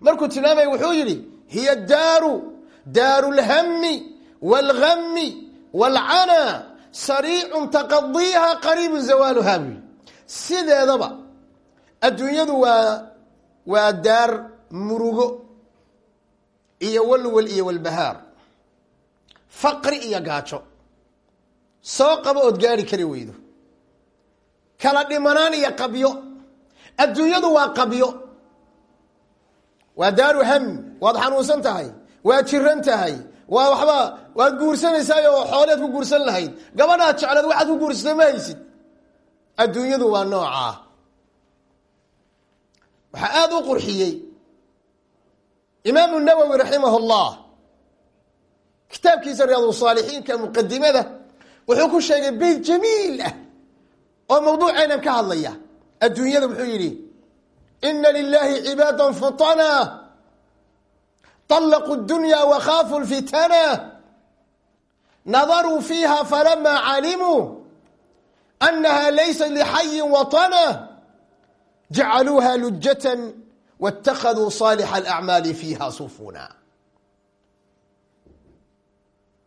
markuu tilmaamaya wuxuu yidhi hiya daaru daaru lhami wاlgami wاlcanaa sariicun taqadiiha qariibu zawaaluha buu sideedaba adduunyadu waa waa daar murugo iyo walwal iyo walbahaar faqri iyo gaajo. Soo qabo ood gaari kari weydo. Kala dhimanaan iyo qabyo. Adduunyadu waa qabyo. Waa daaru hami waad xanuunsan tahay waad jiran tahay waa waxba waad guursanaysaay oo xooleed ku guursan lahayd. Gabadhaad jecleed waxaad ku guursata ma haysid. Adduunyadu waa noocaa waxaa aada u qurxiyey. Imaamu nawowi raximah اllah kitaabkiisa riyaadusaalixiinka muqadimada wuxuu ku sheegay beyt jamiil ah oo mawduucaynan ka hadlaya. Adduunyada wuxuu yidhi ina lilaahi cibaada fatana طalaquu dunya wakhaafuu lfitana nadaruu fiiha falama calimuu anaha laysa lixayin watana جعلوها لجة واتخذوا صالح الأعمال فيها صفونا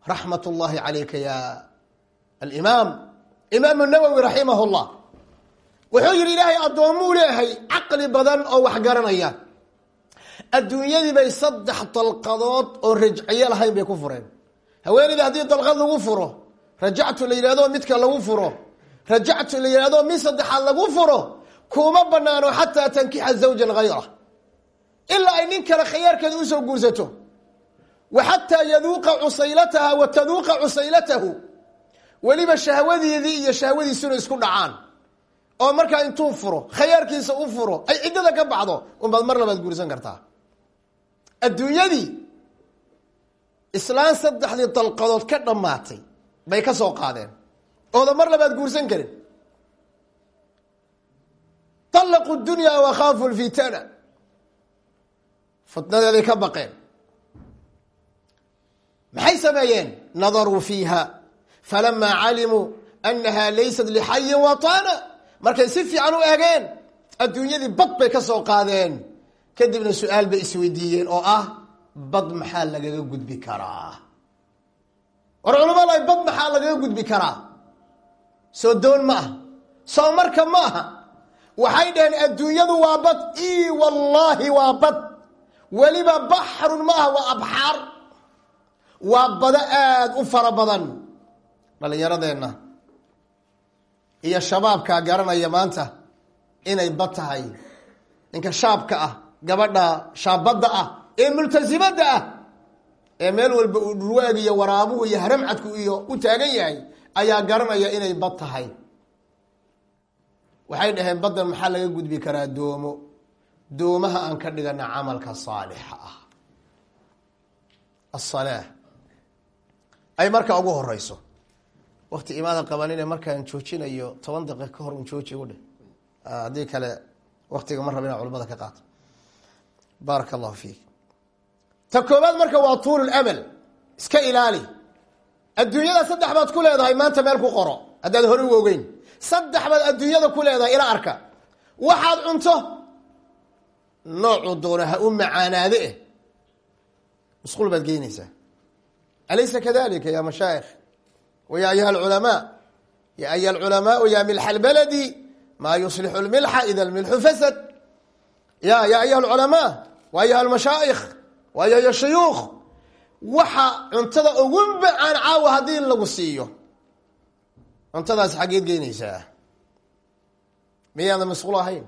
رحمة الله عليك يا الإمام إمام النووي رحمه الله wuxuu yidhi ilaahay addoommuu leeyahay caqli badan oo wax garanaya adduunyadii bay saddex dalqadood oo rajciyo lahayn bay ku fureen haweeneyda haddii dalqad lagu furo rajactu la yidhahdo midka lagu furo rajactu la yidhahdo mid saddexaad lagu furo kuma banaano xataa tankixa zawjan hayra ilaa ay nin kale khiyaarkeeda u soo guursato. Wa xataa yaduuqa cusaylataha wa taduuqa cusaylatahu. Weliba shahwadeedii iyo shahwadiisuna isku dhacaan. Oo markaa intuu furo khayaarkiisa u furo ay ciddada ka baxdo unbaad mar labaad guursan kartaa. Adduunyadii islaan saddexdii dalqadood ka dhammaatay bay ka soo qaadeen. Ooda mar labaad guursan karin talaqu dunya wa khaafu lfitana fitnadeeday ka baqeen maxay sameeyeen nadaruu fiiha falamaa calimuu annaha laysat lixayin watana markay si fiican u eegeen adduunyadii bad bay ka soo qaadeen kadibna su'aal bay isweydiiyeen oo ah bad maxaa lagaga gudbi karaa war culumada bad maxaa lagaga gudbi karaa soo doon ma aha soo marka ma aha waxay dhaheen adduunyadu waa bad. I wallaahi waa bad. Weliba baxrun ma aha waa abxaar. Waa bado aada u fara badan. Dhalinyaradeenna iyo shabaabkaa garanaya maanta inay bad tahay. Ninka shaabka ah gabadha shaabadda ah ee multasimada ah ee meel walba uu dhurwaag iyo waraabuhu iyo haramcadku iyo u taagan yahay ayaa garanaya inay bad tahay waxay dhaheen baddan maxaa laga gudbi karaa doomo? Doomaha aan ka dhigana camalka saalixa ah. Asalaa ay markaa ugu horeyso wakti imaada qabanine markaan joojinayo toban daqiiq ka hor un jooji u dheh. Haddii kale waktiga ma raba inaa culamada ka qaato. Baaraka allahu fiik. Ta koobaad marka waa tuulu lamal iska ilaali. Adduunyada saddex baad ku leedahay maanta meel ku qoro. Haddaad hore ogeyn saddex baad adduunyada ku leedahay ila arka. Waxaad cunto? Noocuu doona ha u macaanaade eh. Musquul baad geynaysaa alaysa kadalika ya mashaayikh wya ayuha alculamaa ya ayuha alculamaau ya milxa lbaladi maa yuslixu lmilxa ida lmilxu fasad. Ya ya ayuha alculamaa wa ayuha almashaayikh wa ayuha shuyuukh waxa cuntada ugu macaan caawa haddii lagu siiyo cuntadaas xaggeed geynaysaa miyaadan masquul ahayn?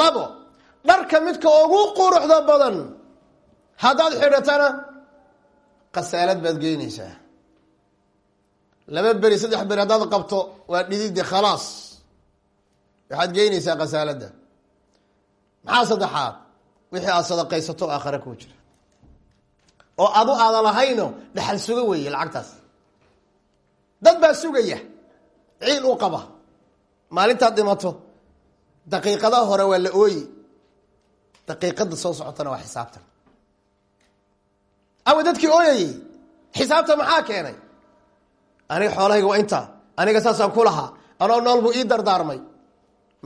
Labo dharka midka ugu quruxda badan haddaad xidhatana khasaalad baad geynaysaa laba beri saddex beri haddaad qabto waa dhididi khalaas. Waxaad geynaysaa khasaaladda maxaa saddexaad? Wixii aad sadaqaysato aakhare kuu jira. Oo adu aadan lahayno dhaxal suga weeye lacagtaas baa sugaya. Ciil u qaba. Maalintaad dhimato daqiiqadaha hore waa la ooyi. Daqiiqada soo socotana waa xisaabtan awa dadkii ooyayey xisaabta maxaa keenay? Aniga xoolahayga waa intaa. Aniga saasaan ku lahaa. Anoo nool buu ii dardaarmay.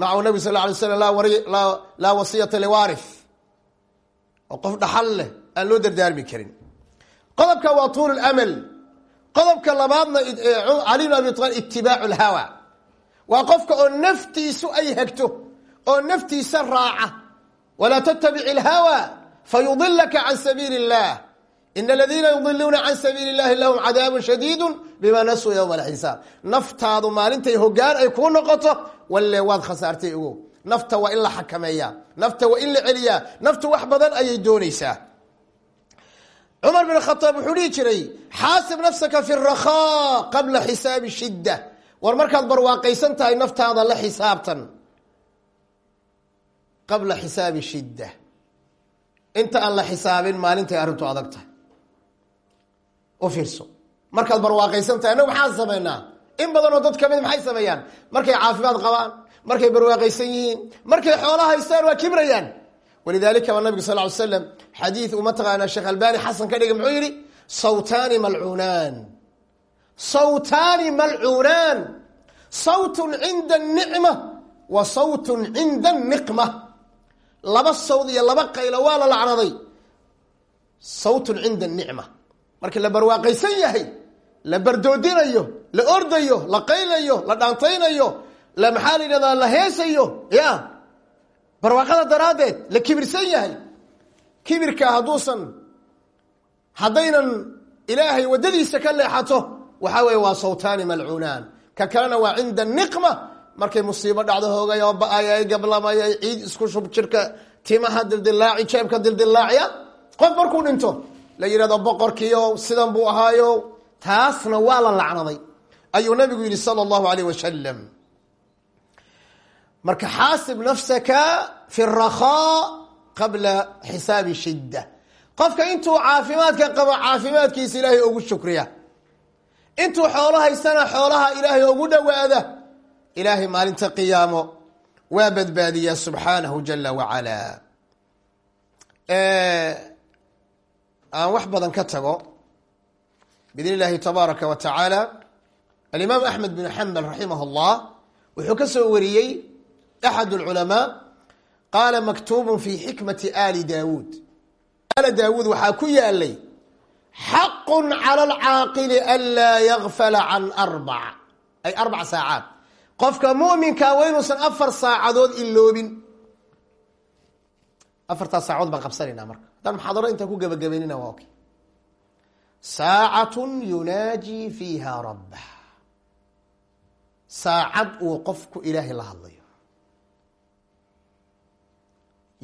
Macahu nabi sal lla alay slam laa wasiyata liwaarif oo qof dhaxal leh aan loo dardaarmi karin. Qodobka waa tuul lamal qodobka labaadna cali bn abi talib itibaacu lhawa. Waa qofka oo naftiisu ay hegto oo naftiisa raaca. Walaa tattabic ilhawa fayudilaka can sabiili اllah in aladiina yudiluuna can sabiili اllahi lahum cadaabun shadiidu bima nasuu ywma alxisaab naftaadu maalintay hogaan ay kuu noqoto walle waad khasaartay ogow nafta waa in la xakameeyaa nafta waa in la celiyaa naftu wax badan ayay doonaysaa cumar bin khaaab wuxuu dhihi jiray xaasib nafsaka fi rakhaa qabla xisaabi shidda. War markaad barwaaqaysan tahay naftaada la xisaabtan. Qabla xisaabi shidda. Inta aan la xisaabin maalintay arrintu adag tahay. U fiirso. Markaad barwaaqaysan tahay annagu maxaan sameynaa? In badanoo dad ka mid maxay sameeyaan? Markay caafimaad qabaan markay barwaaqaysan yihiin markay xoolo haystaan waa kibrayaan walidalika ba nabigu sal ly slam xadiid uma taqaana sheekh albani xasan ka dhigay muxuu yihi sawtaani malcuunaan sawtaani malcuunaan sawtun cinda anicma wa sawtun cinda aniqma laba sawd iyo laba qaylo waa la lacnaday sawtun cinda anicma marka la barwaaqaysan yahay la bardoodinayo la ordayo la qaylayo la dhaantaynayo la maxaa la heesayo ya barwaaqada daraaddeed la kibirsan yahay. Kibirka hadduusan haddaynan ilaahay waddadiisa ka leexato waxaa weeye waa sawtaani malcuunaan. Ka kalena waa cinda niqma. Markay musiibo dhacdo hoogay oo ba'ayay gablamayay ciid isku shub jirka timaha dildilaaci jeebka dildilaacya qof markuu dhinto la yidhahdo boqorkiio sidan buu ahaayo taasna waa la lacnaday. Ayuu nabigu yihi sala allahu alayh wasalam marka xaasib nafsaka fi rakhaa qabla xisaabi shidda. Qofka intuu caafimaadka qabo caafimaadkiisa ilaahay ugu shukriya. Intuu xoolo haystana xoolaha ilaahay ugu dhowaada ilaahay maalinta qiyaamo waa badbaadiyaa subxaanahu jala wacala aan wax badan ka tago bidn illaahi tabaaraka wa tacaala alimaam axmed bin xambal raximah اllah wuxuu ka soo wariyey axad اlculamaa qaala maktuubu fi xikmati ali daawuud aala daawuud waxaa ku yaalay xaqu calى alcaaqili anlaa yagfala can arbac ay arbac saacaad qofka muminka waa inuusan afar saacadood iloobin afartaas saacadood baan qabsanayna marka haddaan muxaadaro intaan ku gebagabaynina waa okay saacatu yunaaji fiiha rabbah saacad uu qofku ilaahay la hadlayo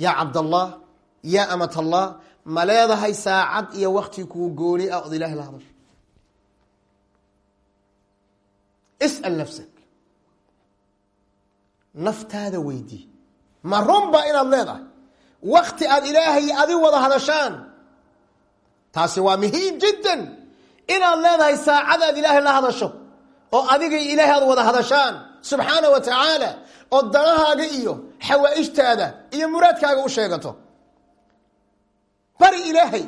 yaa cabdallah yaa amat allah ma leedahay saacad iyo wakti kuu gooni ah ood ilahay la hadasho. Is'al nafsak. Naftaada weydii ma runba inaad leedahay. Wakti aad ilaahay adi wada hadashaan. Taasi waa muhiim jiddan. Inaad leedahay saacad aad ilaahay la hadasho oo adiga ilaahay aad wada hadashaan subxaana wa tacaala oo danahaaga iyo xawaaijtaada iyo muraadkaaga u sheegato bari ilaahay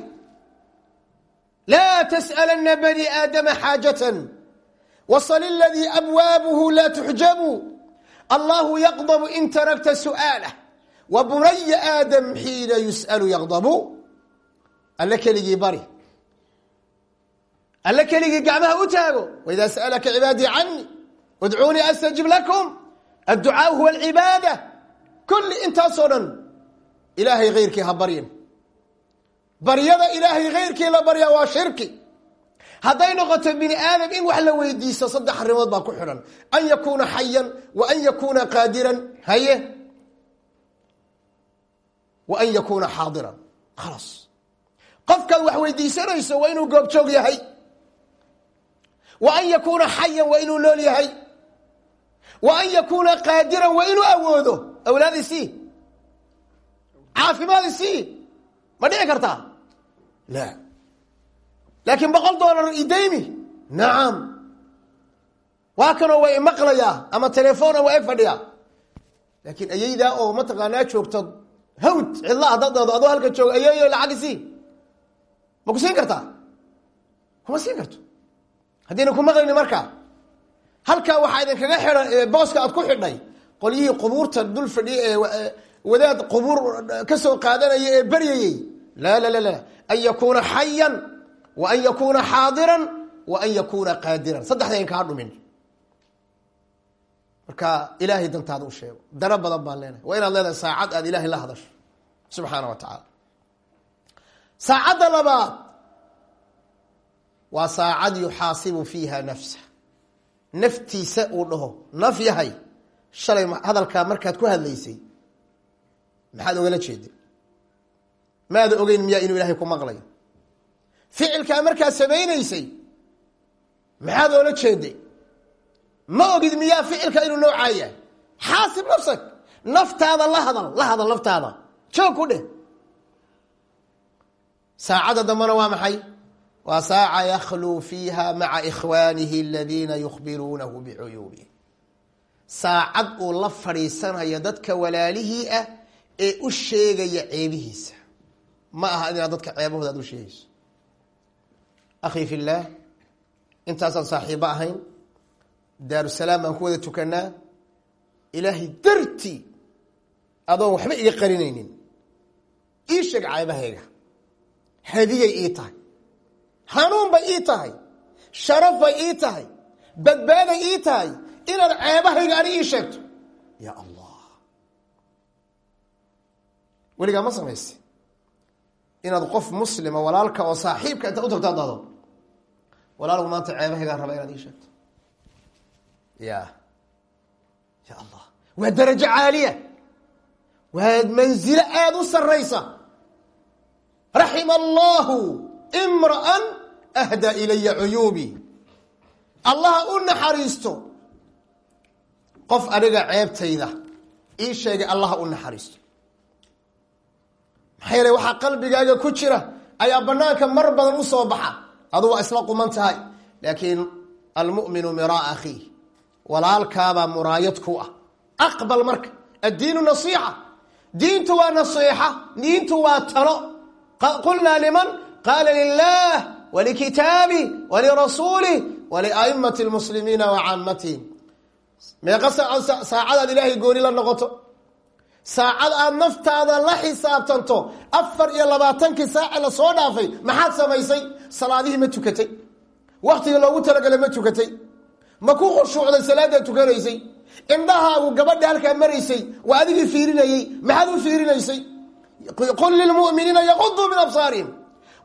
laa tas'alana bani aadama xaajatan wasl اladii abwaabuhu laa tuxjabu allahu yaqdbu in tarakta su'aalah wa bunaya aadam xiina yus'alu yaqdabu. Alle bari. Alle gacmaha u taago waida sa'alaka cibaadii canii udcuunii astajib lakum adducaau huwa alcibaada kulli intaasoo dhan ilaahay hayrkii ha baryin. Baryada ilaahay hayrkii la baryaa waa shirki. Hadday noqoto bini aadam in wax la weydiisto saddex arrimood baa ku xidhan. An yakuuna xayan wa an yakuuna qaadiran. Haye. Wa an yakuuna xaadiran. Khalaas qofkaad wax weydiisanayso waa inuu goobjoog yahay. Wa an yakuuna xayan waa inuu nool yahay. Wa an yakuuna qaadiran waa inuu awoodo awlaadi sii caafimaadi sii ma dhici kartaa? La. Laakiin boqol dollar idaymi nacam waa kanoo waa imaqlayaa ama telefoona waa eg fadhiya laakiin ayaydaa oo mataqaanaa joogto hawd cidla hadadaado adoo halka joogo ayeeyo lacagi sii ma ku siin kartaa? Kuma siin karto. Haddayna ku maqlayni markaa. Halkaa waxaa idinkaga xidhan booska aad ku xidhay qolyihii qubuurta dul fadhiya ee wadaad qubuur ka soo qaadanaya ee beryayey laa la la la. An yakuuna xayan wa an yakuuna xaadiran wa an yakuuna qaadiran. Saddexda kaa dhumin. Marka ilaahay dantaada u sheego. Dano badan baan leenahay. Waa inaad leedahay saacad aad ilaahay la hadasho subxaana wa tacaala. Saacadda labaad waa saacad yuxaasibu fiiha nafsa. Naftiisa uu dhaho. Naf yahay shalay hadalkaa markaad ku hadlaysay maxaad ogala jeeday maada ogeyn miyaa inuu ilaahay ku maqlayo ficilkaa markaad samaynaysay maxaad oola jeeday ma ogid miyaa ficilka inuu noocaa yahay? Xaasib nafsak naftaada la hadal la hadal naftaada. Joog ku dheh. Saacadda dambena waa maxay? Waa saaca yakhluu fiiha maca ikhwaanihi aladiina yukhbiruunahu saacad uu la fadhiisanayo dadka walaalihii ah ee u sheegaya ceebihiisa. Ma aha inaad dadka ceebahooda aad u sheegayso. Akhii fi llaah intaasaan saaxiibo ahayn daarusalaam baan ku wada tukanaa ilaahay dartii adoon waxba iga qarinaynin. Ii sheeg ceebahayga. Hadiyay ii tahay. Hanuun bay ii tahay. Sharaf bay ii tahay. Badbaaday ii tahay inaad ceebahayga ani ii sheegto. Ya allah. Weligaa ma samayse inaad qof muslima walaalka oo saaxiibka intaad u tagto adado walaalgu maanta ceebahaygaa raba inaad ii sheegto. Ya. Ya allah. Waa darajo caaliya. Waa manzilo aada u saraysa raxima allahu imra'an ahda ilaya cuyuubi allaha u naxariisto qof aniga ceebtayda ii sheegay allaha u naxariisto maxaa yeele waxaa qalbigaaga ku jira ayaa banaanka mar badan u soo baxa. Adu waa isla quman tahay laakiin almu'minu miraa akhiih walaalkaabaa muraayad ku ah. Aqbal marka addiinu nasiixa. Diintu waa nasiixa diintu waa talo. Qulnaa liman? Qaala lilah walikitaabi walirasuulih waliaimati lmuslimiina wa meeqa saacadaad ilaahay gooni la noqoto. Saacad aad naftaada la xisaabtanto afar iyo labaatankii saace la soo dhaafay maxaad samaysay? Salaadihii ma tukatay. Waktiga loogu talagalay ma tukatay. Ma ku khushuucday salaadaad tukanaysay? Indhahaagu gabadha halkaa maraysay waa adigii fiirinayey maxaad u fiirinaysay? Qul lilmuminiina yaquduu min absaarihim.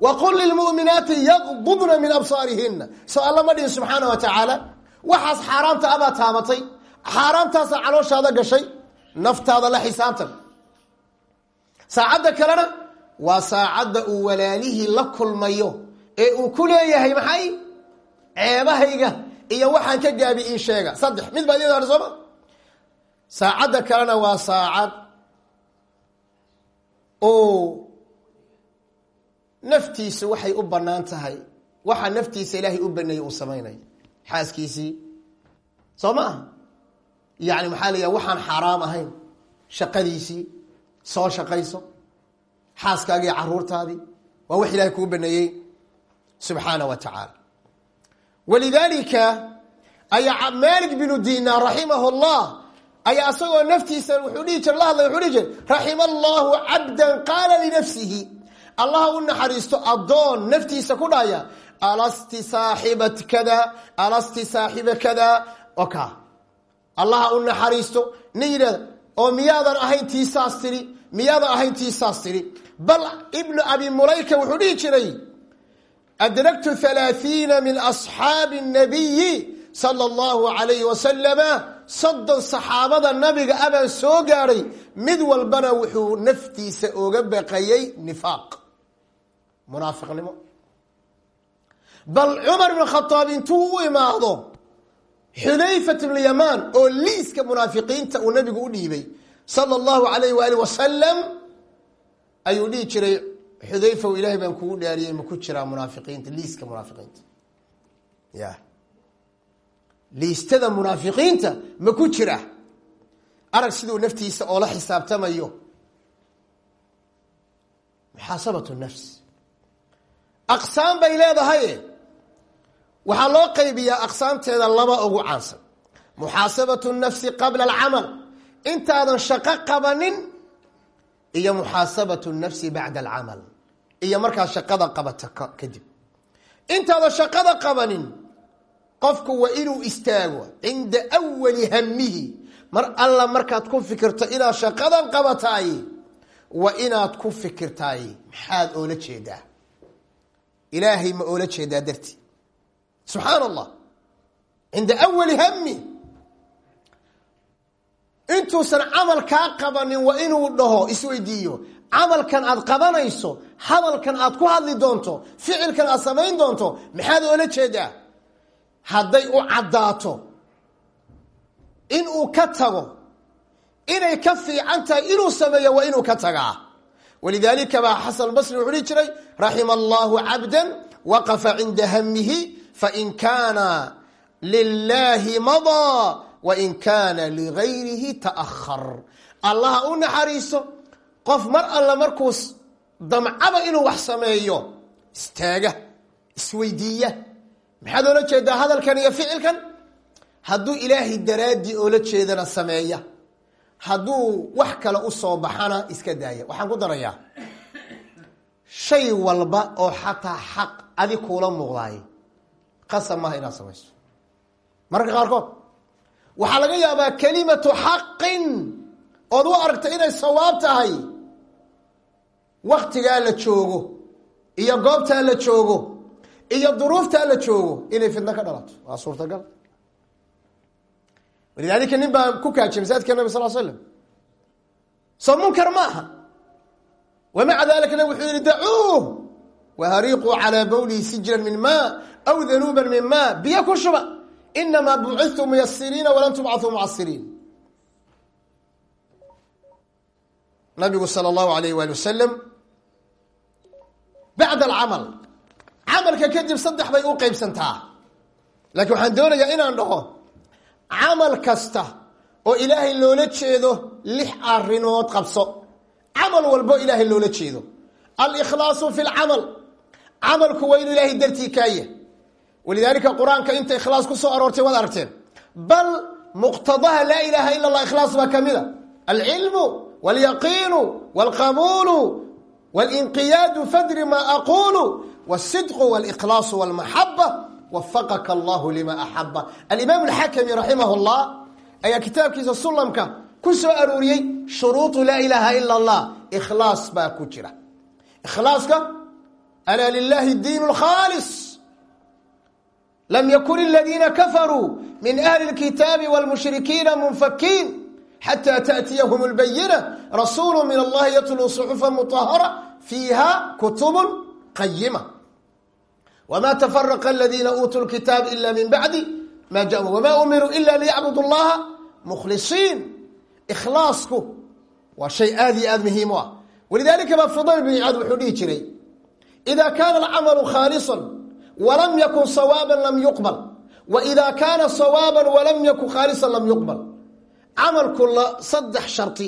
Wa qul lilmuminaati yaqdudna min absaarihina so alla ma dhihin subxaana wa waxaas xaaraamta abaa taabatay xaaraamtaasaa calooshaada gashay naftaada la xisaabtan saacadda kalena waa saacadda uu walaalihii la kulmayo ee uu ku leeyahay maxay? Ceebahayga iyo waxaan ka gaabi ii sheega. Saddex mid baa iyada sooma saacadda kalena waa saacad oo naftiisu waxay u bannaan tahay. Waxa naftiisa ilaahay u baneeyey uu samaynayo xaaskiisii. Soo yani maxaa la waxaan xaaraam ahayn shaqadiisii soo shaqayso xaaskaagii caruurtaadii waa wax ilahay kuu baneeyey subxaana wa tacaala. Walidaalika ayaa malik binu dinar raximah llah ayaa isagoo naftiisa wuxuu dhihi jir la wuxuu dhihi jir raxima allahu cabdan qaala linafsihi allaha u naxariisto addoon naftiisa ku dhahaya alasti saaxibat kada alasti saaxiba kada. Oo kaa u naxariisto nin yidhahda oo miyaadan ahayn tii saas tiri miyaadan ahayn tii saas tiri. Bal ibnu abi mulayka wuxuu dhihi jiray adragtu halaaiina min asxaabi nabiyi sala allahu alayhi wasalama soddon saxaabada nabiga abaan soo gaaray mid walbana wuxuu naftiisa oga baqayay nifaaq. Munaafiqnimo bal cumar bn khaaab intuu u imaado xudayfat bn yamaan oo liiska munaafiqiinta uu nabigu u dhiibay sala allahu alayh waali wasalam ayuu dhihi jiray xudayfa ilaahay baan kugu dhaariyey ma ku jiraa munaafiqiinta liiska munaafiqiinta. Ya. Liistada munaafiqiinta ma ku jira. Arag siduu naftiisa oola xisaabtamayo. Muxaasabatu nafs. Aqsaam bay leedahay waxaa loo qaybiyaa aqsaamteeda laba ugu caansan. Muxaasabatu nafsi qabla alcamal. Intaadan shaqo qabanin iyo muxaasabatu nafsi bacda alcamal. Iyo markaad shaqada qabata kadib intaadan shaqada qabanin qofku waa inuu istaago cinda awali hamihi mar alla markaad ku fikirto inaad shaqadan qabataay waa inaad ku fikirtaay maxaad oola jeedaa? Ilaahay ma oola jeedaa darti subxaan allah cinda awali hami intuusan camal kaa qabanin waa inuu dhaho isweydiiyo camalkan aad qabanayso hadalkan aad ku hadli doonto ficilkan aad samayn doonto maxaad oola jeedaa? Hadday u caddaato inuu ka tago inay ka fiican tahay inuu sameeyo waa inuu ka tagaa. Walidaalika baa xasan basri wuxuu dhihi jiray raxima allahu cabda waqafa cinda hamihi fain kaana lilaahi madaa wain kaana ligayrihi taahar allaha u naxariiso qof mar alla markuu damcaba inuu wax sameeyo istaaga isweydiiya maxaad oola jeedaa hadalkan iyo ficilkan hadduu ilaahay daraaddii oola jeedana sameeya hadduu wax kale u soo baxana iska daaya waxaan ku darayaa shay walba oo xataa xaq adi kuula muuqdaay qasab maaha inaad samayso. Mararka qaarkood waxaa laga yaabaa kelimatu xaqin. Ood u aragta inay sawaab tahay. Waktigaa la joogo iyo goobtaa la joogo iyo duruuftaa la joogo inay fidno ka dhalato. Waa suurtagal. Walidaalika nin baa ku kaajiyay masaajidka nabig sal slam soo munkar ma aha wamaca dalika nabig wuxuu yihi dacuuh wahariiquu calaa bowlihi sijran min ma aw danuuban min ma biyo ku shuba inamaa bucitu muyasiriina walam tubcau mucasiriin nabigu sal اllahu alayh wali wasalam bacda alcamal camalka kadib saddex bay u qeybsantaa laakiin waxaan doonayaa inaan dhaho camal kasta oo ilaahay loola jeedo lix arimood qabso camal walbo ilaahay loola jeedo alkhlaasu fi lcamal camalku waa inuu ilaahay dartii kaaya walidaalika qur-aanka inta ikhlaas ku soo aroortay waad aragteen bal muqtadaha laa ilaaha ila allah ikhlaas baa ka mida alcilmu wاlyaqiinu wاlqabuulu wاlinqiyaadu fadri ma aqulu wاsidqu wاlkhlaasu wاlmaxaba wafaqaka allahu lima axaba alimaam alxakami raximah اllah ayaa kitaabkiisa sulamka ku soo aruuriyey shuruudu laa ilaaha ila اllah ikhlaas baa ku jira ikhlaaska alaa lilahi diin اkhaalis lam yakun اladiina kafaruu min ahli اlkitaabi wاlmushrikiina munfakiin xatى taأtiyahm اlbayina rasuulu min allahi yatluu صxufa muطahara fiiha kutub qayima wma tfaraqa aladiina uutuu lkitaab ila min bacdi ma ja wma umiruu ila liyacbudu اllaha mukhlisiin ikhlaasku waa shay aad iyo aad muhiim u ah walidalika ba fudayl bn icaad wuxuu dhihi jiray ida kana alcamalu khaalisa walam yakun sawaaba lam yuqbal waida kaana sawaaba walam yakun khaalisa lam yuqbal camalku saddex sharti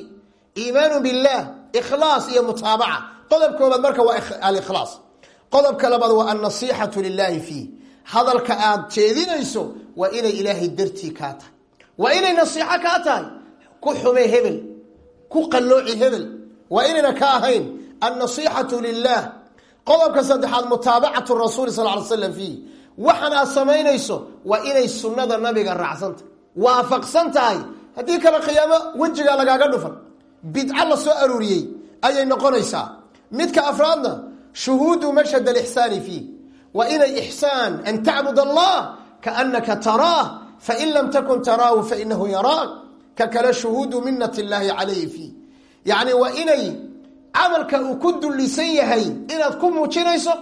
iimaanu biاllah ikhlaas iyo mutaabaca qodob koobaad marka waa alikhlaas qodobka labaad waa annasiixatu lilaahi fiih hadalka aad jeedinayso waa inay ilaahay dartii kaa tahay waa inay nasiixo kaa tahay ku xume hebel ku qallooci hebel waa inayna ka ahayn qodobka saddexaad mutaabacatu rasuuli sal ly slam fiih waxan aad samaynayso waa inay sunnada nabiga raacsan tahay waafaqsan tahay haddii kale qiyaamo wejigaa lagaaga dhufan bidco la soo aruuriyey ayay noqonaysaa. Midka afraadna shuhuudu mashhad alixsaani fiih waa inay ixsaan an tacbud allah kaanaka taraah fain lam takun taraahu fainahu yaraak. Ka kale shuhuudu minat illaahi calayhi fii yacni waa inay camalka uu ku dullisan yahay inaad ku muujinayso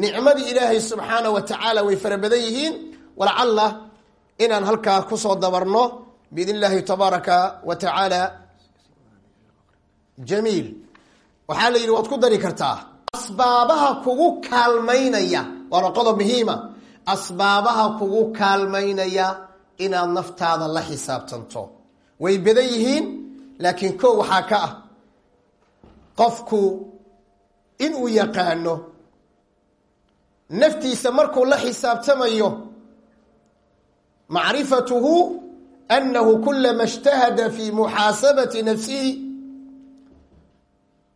nicmadii ilaahay subxaana wa tacaala way fara badan yihiin. Walacalla inaan halkaa ku soo dabarno biidn illaahi tabaaraka wa tacaala. Jamiil waxaa la yidhi waad ku dari kartaa. Asbaabaha kugu kaalmaynaya waana qodob muhiima. Asbaabaha kugu kaalmaynaya inaad naftaada la xisaabtanto. Way badan yihiin laakiin ko waxaa ka ah qofku inuu yaqaano naftiisa markuu la xisaabtamayo macrifatuhu annahu kulama اjtahada fi muxaasabati nafsihi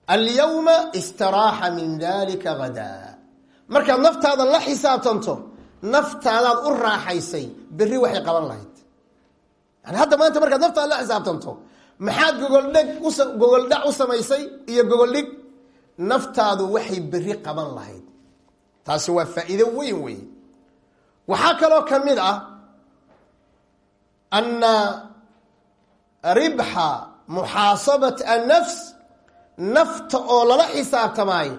alyawma istaraaxa min dalika hadaa markaad naftaada la xisaabtanto naftaadaad u raaxaysay berri waxay qaban lahayd. Yani hadda maanta markaad naftaada la xisaabtanto maxaad gogoldheg gogoldhac u samaysay iyo gogoldhig naftaadu waxay berri qaban lahayd. Taasi waa faa'iido weyn wey waxaa kaloo ka mid ah anna ribxa muxaasabat annafs nafta oo lala xisaabtamaayo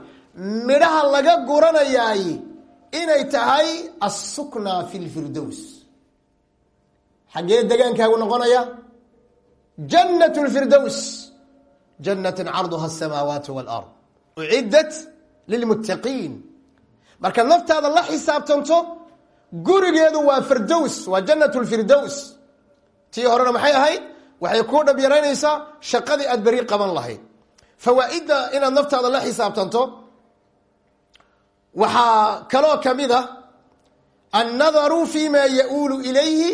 midhaha laga guranayaay inay tahay assukna fi lfirdows xaggee degaankaagu noqonaya jannat lfirdows jannatin carduha asamaawaat walard uciddat lilmuttaqiin markaad naftaada la xisaabtanto gurigeedu waa firdows waa jannat lfirdows tii horena maxay ahayd waxay kuu dhab yaraynaysaa shaqadii aad beri qaban lahayd fawaa-idda inaad naftaada la xisaabtanto waxaa kaloo ka mid a annadaru fi ma ya-uulu ilayhi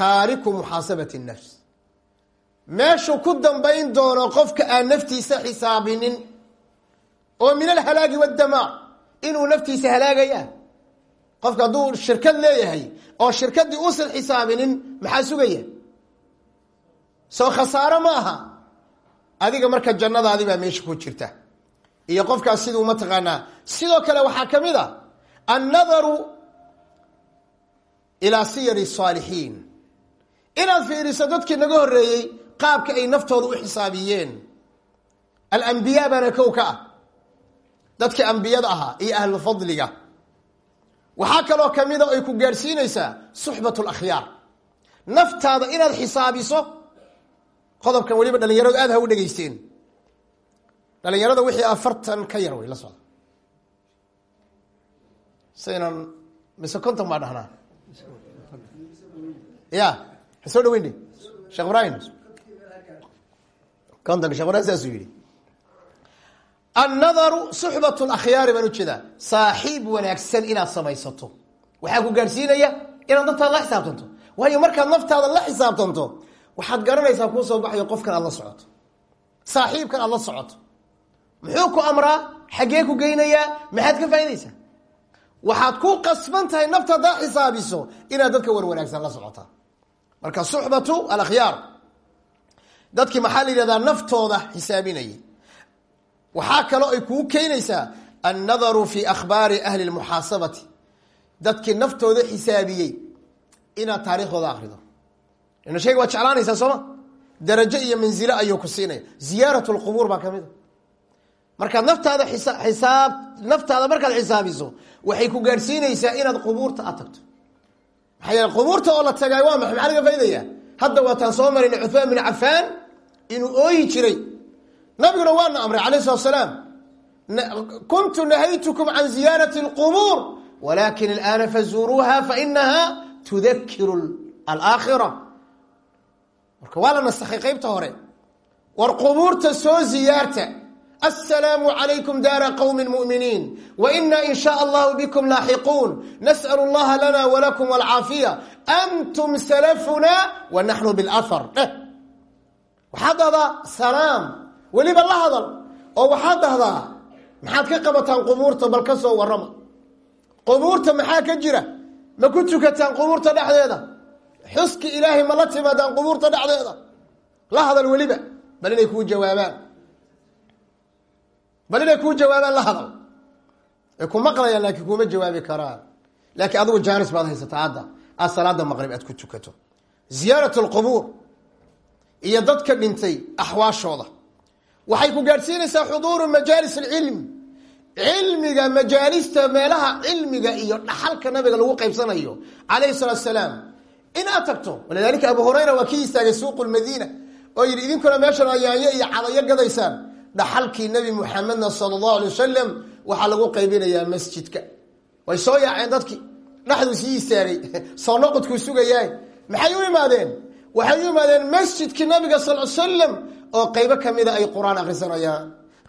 taariku muxaasabati nafs. Meeshuu ku dambayn doono qofka aan naftiisa xisaabinin oo min alhalaagi waddamaar inuu naftiisa halaagaya. Qofka hadduu shirkad leeyahay oo shirkaddii uusan xisaabinin maxaa sugaya? Soo khasaaro ma aha. Adiga marka jannadaadi baa meesha ku jirta. Iyo qofkaas siduu mataqaanaa sidoo kale waxaa ka mid a annadaru ilaa siyari saalixiin inaad fiiriso dadkii naga horreeyey qaabka ay naftooda u xisaabiyeen. Alambiyaa baana kow ka ah. Dadkii ambiyada ahaa iyo ahlulfadliga waxaa kaloo ka mida ay ku gaadhsiinaysaa suxbat lakhyaar naftaada inaad xisaabiso qodobkan weliba dhalinyaradu aad ha u dhegeysteen dhalinyarada wixii afartan ka yar wey la socda. Saynan mise konton baa dhahnaa? Ya soo dhaweyne sheekh ibrahim kontonka shekh ibrahim saasuu yihi annadaru suxbat lakhyaari baan u jeedaa saaxiib wanaagsan inaad samaysato. Waxaa ku gaadhsiinaya inaad naftaada la xisaabtanto. Waayo markaad naftaada la xisaabtanto waxaad garanaysaa kuu soo baxayo qofkan aad socoto. Saaxiibkan aad la socoto. Muxuu ku amraa? Xaggee ku geynayaa? Maxaad ka faaidaysaa waxaad ku qasban tahay naftaada xisaabiso inaad dadka war wanaagsan la socotaa marka suxbatu alakhyaar dadkii maxaa la naftooda xisaabinayay. Waxaa kaloo ay kuu keenaysaa annadaru fi akhbaari ahli lmuxaasabati dadkii naftooda xisaabiyey inaad taariikhdooda akrido ina shayga waad jeclaanaysaa sooma darajo iyo manzilo ayuu ku siinaya. Ziyaarat lqubuur baa ka mid a markaad naftaada xisaab naftaada markaad xisaabiso waxay ku gaadhsiinaysaa inaad qubuurta aad tagto maxaa yeele oo la tagaay waa maxay? Maxaa laga faydaya hadda waataan soo marayna cuhmaan bin cafaan inuu ooyi jiray. Nabiguna waana amray calayh salatu salaam. Kuntu nahaytukum an ziyaarati اlqubuur walakin alaana fazuuruuha fainaha tudakiru alaakhira. Marka waa la nasakhay qaybta hore. War qubuurta soo ziyaarta. aلsalaamu عalaykum daara qowmi muؤminiin waina in shaء allahu bikm laaxiquun nasأl اllaha lana wlakum wاlcaafiya antum salafuna wa naxnu biاlahar eh waxaad dhahdaa salaam weliba la hadal oo waxaad dhahdaa maxaad ka qabataan qubuurta bal ka soo warrama qubuurta maxaa ka jira ma ku tukataan qubuurta dhexdeeda xuski ilaahay ma la timaadaan qubuurta dhexdeeda la hadal weliba bal inay kuu jawaabaan bal inay kuu jawaabaan la hadal. Way ku maqlayaan laakiin kuma jawaabi karaan. Laakiin adigu jaanis baad haysataa hadda. Aad salaada maqrib aad ku tukato. Ziyaarat lqubuur iyo dadka dhintay axwaashooda waxay ku gaadhsiinaysaa xuduuru majaalis alcilm cilmiga majaalista meelaha cilmiga iyo dhaxalka nabiga lagu qaybsanayo calayhi salaatu salaam. In aad tagto walidaalika abu hurayra waa kii istaagay suuqu lmadiina oo yidhi idinkuna meeshan ayaanyo iyo cadayo gadaysaan dhaxalkii nebi muxamedna sala allahu alay wasalam waxaa lagu qaybinayaa masjidka. Way soo yaaceen dadkii dhexduu sii istaagay soo noqodkuu sugayaay maxay u imaadeen? Waxay u imaadeen masjidkii nabiga sal l slam oo qaybo kamida ay qur'aan akrisanayaan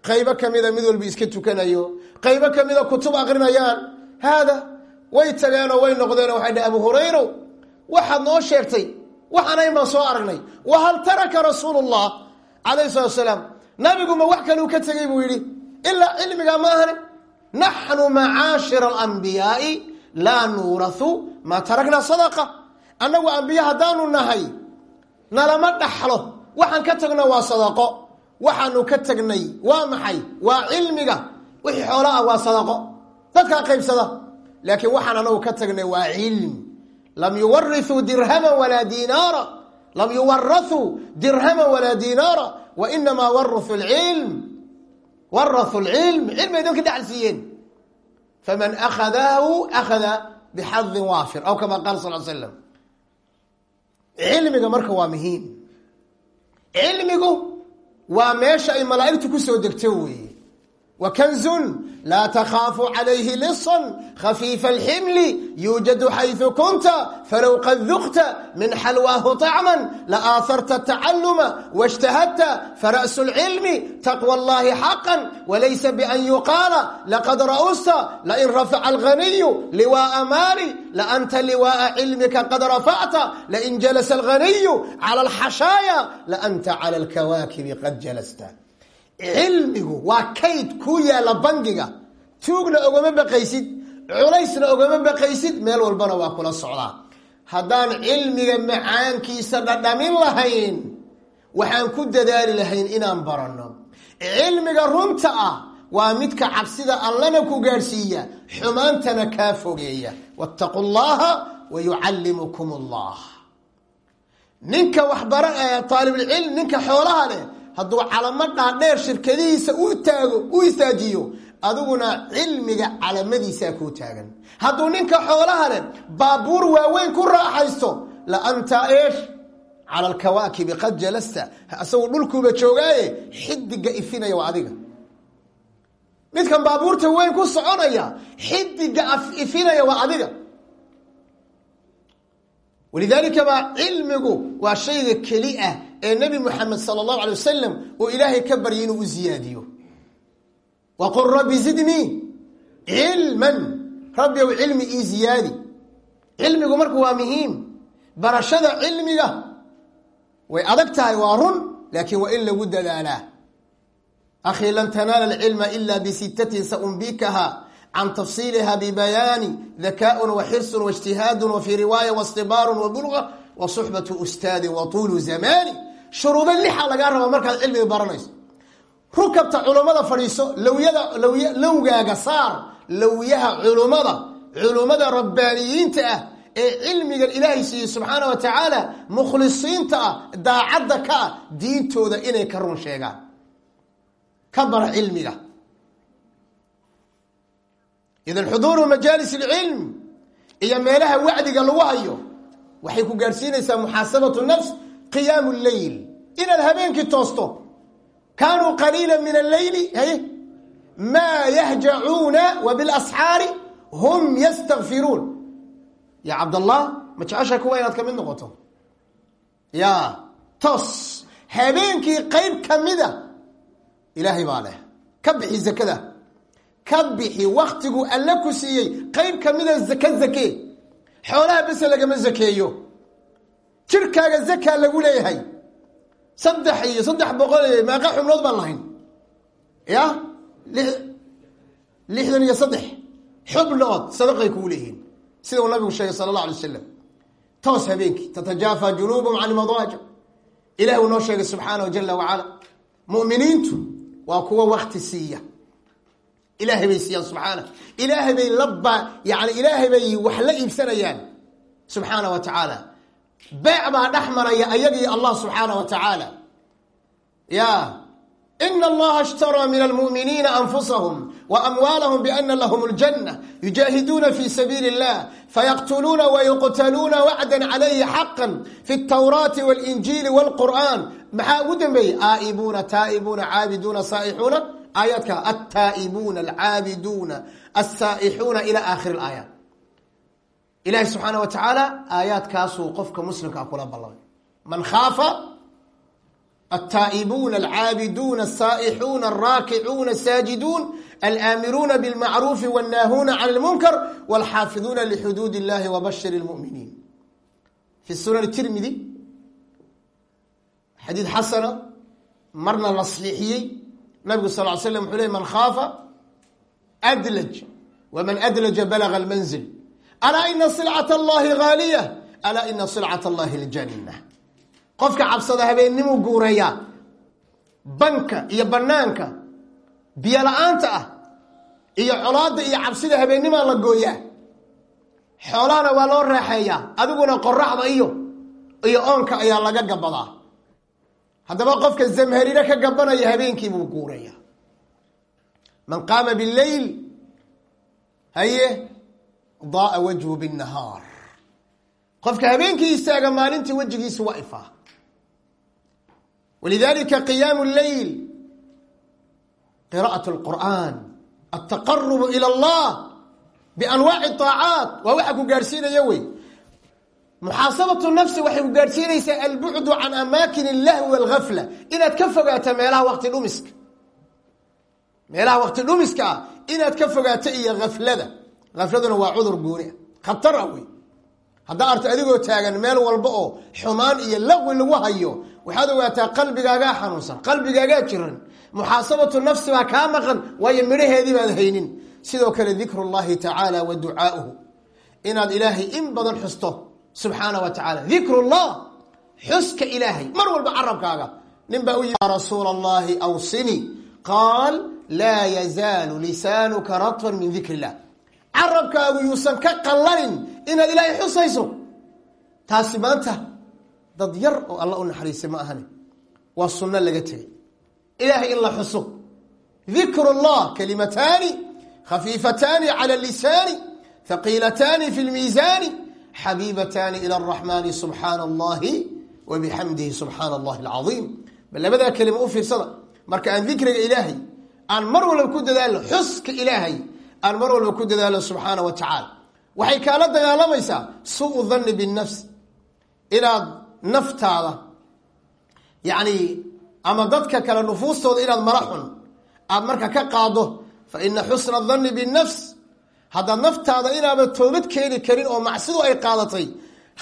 qaybo kamida mid walba iska tukanayo. Qaybo kamida kutub akrinayaan haada way tageenoo way noqdeenoo waxay dheh abu hurayro waxaad noo sheegtay. Waxaanayn baan soo aragnay. Wa hal taraka rasuulu llah calayhi salatu nabiguma wax kaleu ka tegey buu yidhi ilaa cilmiga ma ahane naxnu macaashira alambiyaai laa nuurahu maa taraknaa sadaqa. Annagu ambiye haddaanu nahay nalama dhaxlo. Waxaan ka tagna waa sadaqo. Waxaanu ka tagnay waa maxay? Waa cilmiga. Wixii xoola ah waa sadaqo. Dadkaa qaybsada. Laakiin waxaan anagu ka tagnay waa cilm. Lam yuwariuu dirhama walaa dinaara. Lam yuwarathuu dirhama walaa dinaara wa inamaa warau lcilm warahu lcilm cilmay dadka dhacal siiyeen faman akhadahu akhada bixadin waafir aw kama qaala sal slam cilmiga marka waa muhiim cilmigu waa meesha ay malaa'igtu ku soo degto weeye wa kanzun laa takhaafu calayhi lisan khafiifa alximli yuujadu xayثu kunta falow qad dukta min xalwaahu طacma laaaharta tacaluma wاجtahadta fara'su اlcilmi taqwى اllahi xaqa walaysa bian yuqaala laqad ra'usta lain rafaca alganiyu liwaءa maali laanta liwaءa cilmika qad rafacta lain jalasa alganiyu calى اlxashaaya laanta calى اlkawaakibi qad jalasta cilmigu waa kayd ku yaalla bangiga. Tuugna ogama baqaysid culaysna ogama baqaysid meel walbana waa kula socdaa. Haddaan cilmiga macaankiisa dhadhamin lahayn waxaan ku dadaali lahayn inaan baranno. Cilmiga runta ah waa midka cabsida allana ku gaadhsiiya xumaantana kaa fogeeya. Wattaqu llaha wa yucallimukum allah ninka waxbara aalibulcilm ninka xoolaha leh hadduu calamo dhaadheer shirkadihiisa u taago u istaajiyo adiguna cilmiga calamadiisaa kuu taagan. Hadduu ninka xoolaha leh baabuur waaweyn ku raaxaysto la anta eesh cala alkawaakibi qad jalasta isagu dhulkuuba joogaaye xidiga ifinaya waa adiga. Midkan baabuurta weyn ku soconaya xidiga ifinaya waa adiga. Walidaalika baa cilmigu waa shayga keli ah ee nebi muxamed sal allahu alay wasalam oo ilaahay ka baryay inuu u ziyaadiyo. Wa qul rabbi zidnii cilman rabbi ow cilmi ii ziyaadi. Cilmigu marka waa muhiim. Barashada cilmiga way adag tahay waa run laakiin waa in lagu dadaalaa. Akhii lan tanaala alcilma ila bisittatin saumbikaha can tafsiiliha bibayaani dakaaun wa xirsun waijtihaadun wa fii riwaaya waistibaaru wa bulga wa suxbatu shuruudo lixa lagaa raba markaad cilmiga baranayso. Rukabta culummada fadhiiso lawyada lwy lowgaaga saar lawyaha culummada culummada rabbaaniyiinta ah ee cilmigan ilaahay siiyey subxaana wa tacaala mukhlisiinta ah daacadda ka ah diintooda inay ka run sheegaan. Ka bara cilmiga. Idan xuduuru majaalis اlcilm iyo meelaha wacdiga lagu hayo waxay ku gaadhsiinaysaa muxaasabatu nafs qiyaamu leyl inaad habeenkii toosto. Kaanuu qaliila min alleyli maa yahjacuuna wa bilasxaari hum yastakfiruun ya cabdallah ma jecesha kuwa inaad ka mid noqoto? Ya toos. Habeenkii qeyb kamida ilaahay baa leh. Ka bixi zakada. Ka bixi waktigu alle ku siiyey qeyb kamida zaka zakee xoolaha bese lagama zakeeyo jirkaaga zakaa lagu leeyahay. Saddex iyo saddex boqol meeqa xubnood baan lahayn. Ya lixdan iyo saddex xubnood sadaqay kuu leeyihiin. Sida uu nabigu sheegay sala allah alay wasalam toos habeenkii tatajaafa junuubum can madaaja ilahi uu noo sheegay subxaanahu jala wacala mu'miniintu waa kuwa wakti siiya. Ilaahay bay siiyaan subxaana. Ilaahay bay laba yani ilaahay bay wax la iibsanayaan subxaana wa tacaala beec baa dhex maraya ayagii allah subxaana wa tacaala ya ina allaha ishtaraa min almu'miniina anfusahum وأموالهم بأن لهم الجنة يجاهدون في سبيل الله فيقتلون ويقتلون وعدا عليه حقا في التوراة والإنجيل والقرآن محا قدمي آئبون تائبون عابدون صائحون آياتك التائبون العابدون السائحون إلى آخر ilahi subxaana wa tacaala aayaadkaasuu qofka muslimkaa kula ballamay. Man khaafa altaa'ibuuna alcaabiduuna asaa'ixuuna alraakicuuna asaajiduun alaamiruuna bilmacruufi wannaahuuna can lmunkar walxaafiduuna lixuduud illahi wabashir lmuminiin. Fi sunan tirmidi xadiid xasana marna la saxiixiyey nabigu sal l slam wuxuu ley man khaafa adlaj waman adlaja balaga almanzil alaa ina silcat allahi haaliya alaa ina silcat allahi ljaniina qofka cabsada habeennimu guurayaa banka iyo banaanka biyo la'aanta ah iyo colaada iyo cabsida habeennimaa la gooyaa xoolahana waa loo raaxeeyaa adiguna qoraxda iyo iyo oonka ayaa laga gabadaa haddaba qofka zamhariro ka gabanaya habeenkiibuu guuraya man qaama bileyl haye daa wajhu binahaar qofka habeenkii istaaga maalintii wejigiisu waa ifaa walidalika qiyaamu leyl qira'at lqur'aan altaqarubu ila allah bianwaaci aacaat waa waxa ku gaadhsiinaya wey muxaasabatu nafsi waxay ku gaadhsiinaysaa albucdu can amaakin illahwi walgafla inaad ka fogaato meelaha waqti dhumiska meelaha waqti dhumiska ah inaad ka fogaato iyo haflada afladuna waa cudur gooni khatara ah wey haddaa arto adigoo taagan meel walba oo xumaan iyo laqwi lagu hayo waxaad ogaataa qalbigaagaa xanuunsan qalbigaagaa jiran muxaasabatu nafsi baa kaa maqan waayo midhaheedii baad haynin. Sidoo kale dikru llahi tacaala wa ducaauhu. Inaad ilaahay in badan xusto subxaana wa tacaala. Dikrullah! Xuska ilaahay. Mar walba carabkaaga. Nin baa u yii rasuula allahi awsinii qaal laa yazaalu lisaanuka ratban min dikri illah carabkaagu yuusan ka qallanin inaad ilaahay xusayso. Taasi maanta dad yar oo alla u naxariisay ma ahani. Waa sunno laga tegay ilaahay in la xuso. Dikru llah kalimataani khafiifataani cala lisaani haqiilataani fi lmiisaani xabiibataani ila araxmaani subxaana allahi wa bixamdihi subxaana allahi alcaiim bal labadaa kelima u fiirsada. Marka aan dikriga ilaahay aan mar walba ku dadaalno xuska ilaahay aan mar walba ku dadaalo subxaana wa tacaala. Waxay kaala dagaalamaysaa suu danni binafs inaad naftaada yacni ama dadka kale nufuustooda inaad mala xun aad marka ka qaado fa ina xusna danni binafs haddaad naftaada inaaba toobad keeni karin oo macsidu ay qaadatay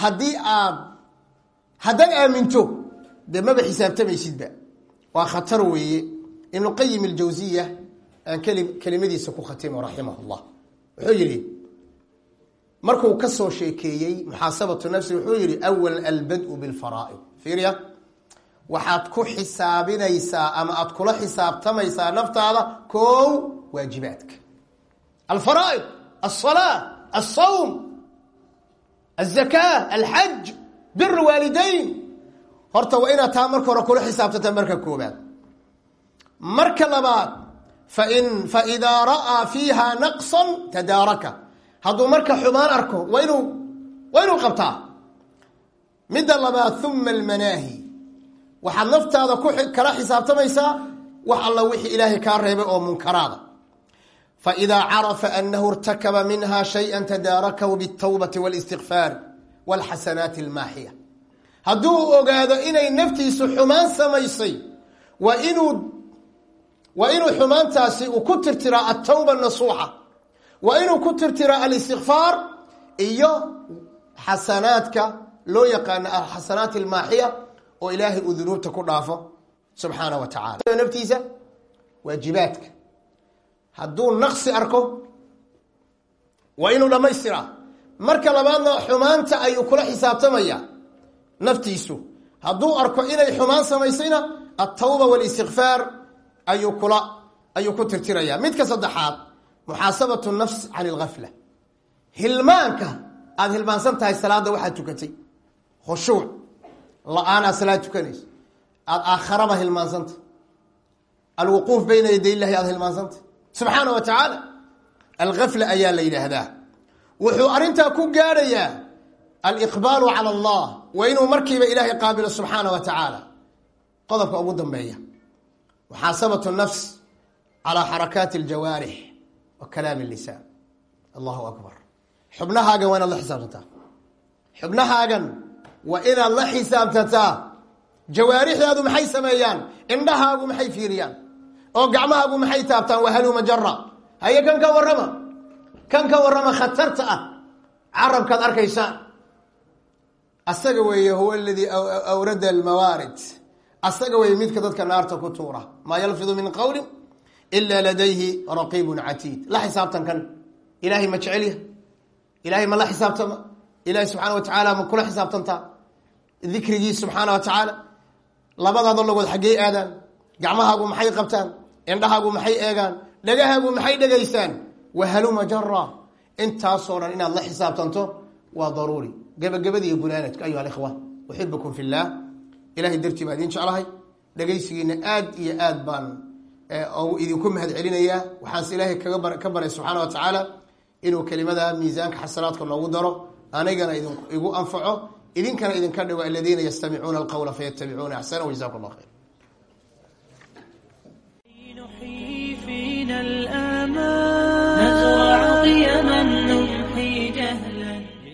haddii aad haddaad aaminto dee maba xisaabtamaysidba waa khatar weeye. Ibnu qayim aljawsiya aan kelimadiisa ku khatimo raximah llah wuxuu yidhi markuu ka soo sheekeeyey muxaasabatu nafsi wuxuu yidhi awal albad-u bilfaraa'id fiiriya waxaad ku xisaabinaysaa ama aad kula xisaabtamaysaa naftaada kow waajibaadka. Alfaraa'id alsalaa alsawm alzakaa alxaj bir waalidayn. Horta waa inaad taa marka hore kula xisaabtata marka koobaad marka labaad faidaa ra'aa fiiha naqsan tadaaraka hadduu marka xumaan arko waa inuu waa inuu qabtaa midda labaad uma almanaahi waxaad naftaada ku kala xisaabtamaysaa wax alla wixii ilaahay kaa reebay oo munkaraada faidaa carafa anahu irtakaba minha shaya tadaarakahu bاtawbati wاlistikfaar wاlxasanaati almaaxiya hadduu ogaado inay naftiisu xumaan samaysay waa inuu waa inuu xumaantaasi uu ku tirtiraa atawba nasuuxa waa inuu ku tirtiraa alistikfaar iyo xasanaadka loo yaqaano alxasanaat almaaxiya oo ilaahay uu dunuubta ku dhaafo subxaana wa tacala naftiisa waajibaadka. Hadduu naqsi arko waa inuu dhammaystiraa. Marka labaadna xumaanta ayuu kula xisaabtamaya naftiisu. Hadduu arko inay xumaan samaysayna altawba walistikfaar ayuu kula ayuu ku tirtiraya midka saddexaad muxaasabatu nafs can ilgafla hilmaanka aada hilmaansan tahay salaadda waxaad tukatay khushuuc la'aanaa salaad tukanayso. Aada aakharaba hilmaansanta. Alwuquuf bayna yaday illahi aada hilmaansanta. Subxaana wa tacaala algafla ayaa la yidhaahdaa. Wuxuu arrintaa ku gaadhayaa aliqbaalu cala allah waa inuu markiiba ilaahay qaabilo subxaana wa tacaala qodobka ugu dambeeya muxaasabatu nafs calaa xarakaati aljawaarix wa kalaami lisaan allahu akbar xubnahaagan waa inaad la xisaabtantaa xubnahaagan waa inaad la xisaabtantaa jawaarixdaadu maxay sameeyaan indhahaagu maxay fiiriyaan oo gacmahaagu maxay taabtaan wahaluma jara haye kan ka warrama kan ka warrama khatarta ah carabkaad arkaysaan asaga weeye huwa aladii awrada almawaarid asaga weeye midka dadka naarta ku tuura. Maa yalfidu min qowlin ila ladayhi raqiibun catiid la xisaabtan kan. Ilaahay ma jecelya ilaahay ma la xisaabtama. Ilaahay subxaana wa tacaala ma kula xisaabtantaa dikrigii subxaana wa tacaala labadaadoo lagood xaggey aadaan. Gacmahaagu maxay qabtaan? Indhahaagu maxay eegaan? Dhagahaagu maxay dhegaysaan? Wahaluma jara intaasoo dhan inaad la xisaabtanto waa daruuri. Gebagabada iyo gunaanadka ayuha alikhwa uxibukum fi llah ilahay dartii baa idin jeclahay. Dhagaysigiina aad iyo aad baan eh, idinku mahad celinayaa waxaase ilaahay ka baray subxaana wa tacaala inuu kelimada miisaanka xasanaadka noogu daro. Anigana igu anfaco. Idinkana idinka dhigo aladiina ystamicuuna alqawla faytabicuuna axsana wajzaku allah khayr نزرع قيما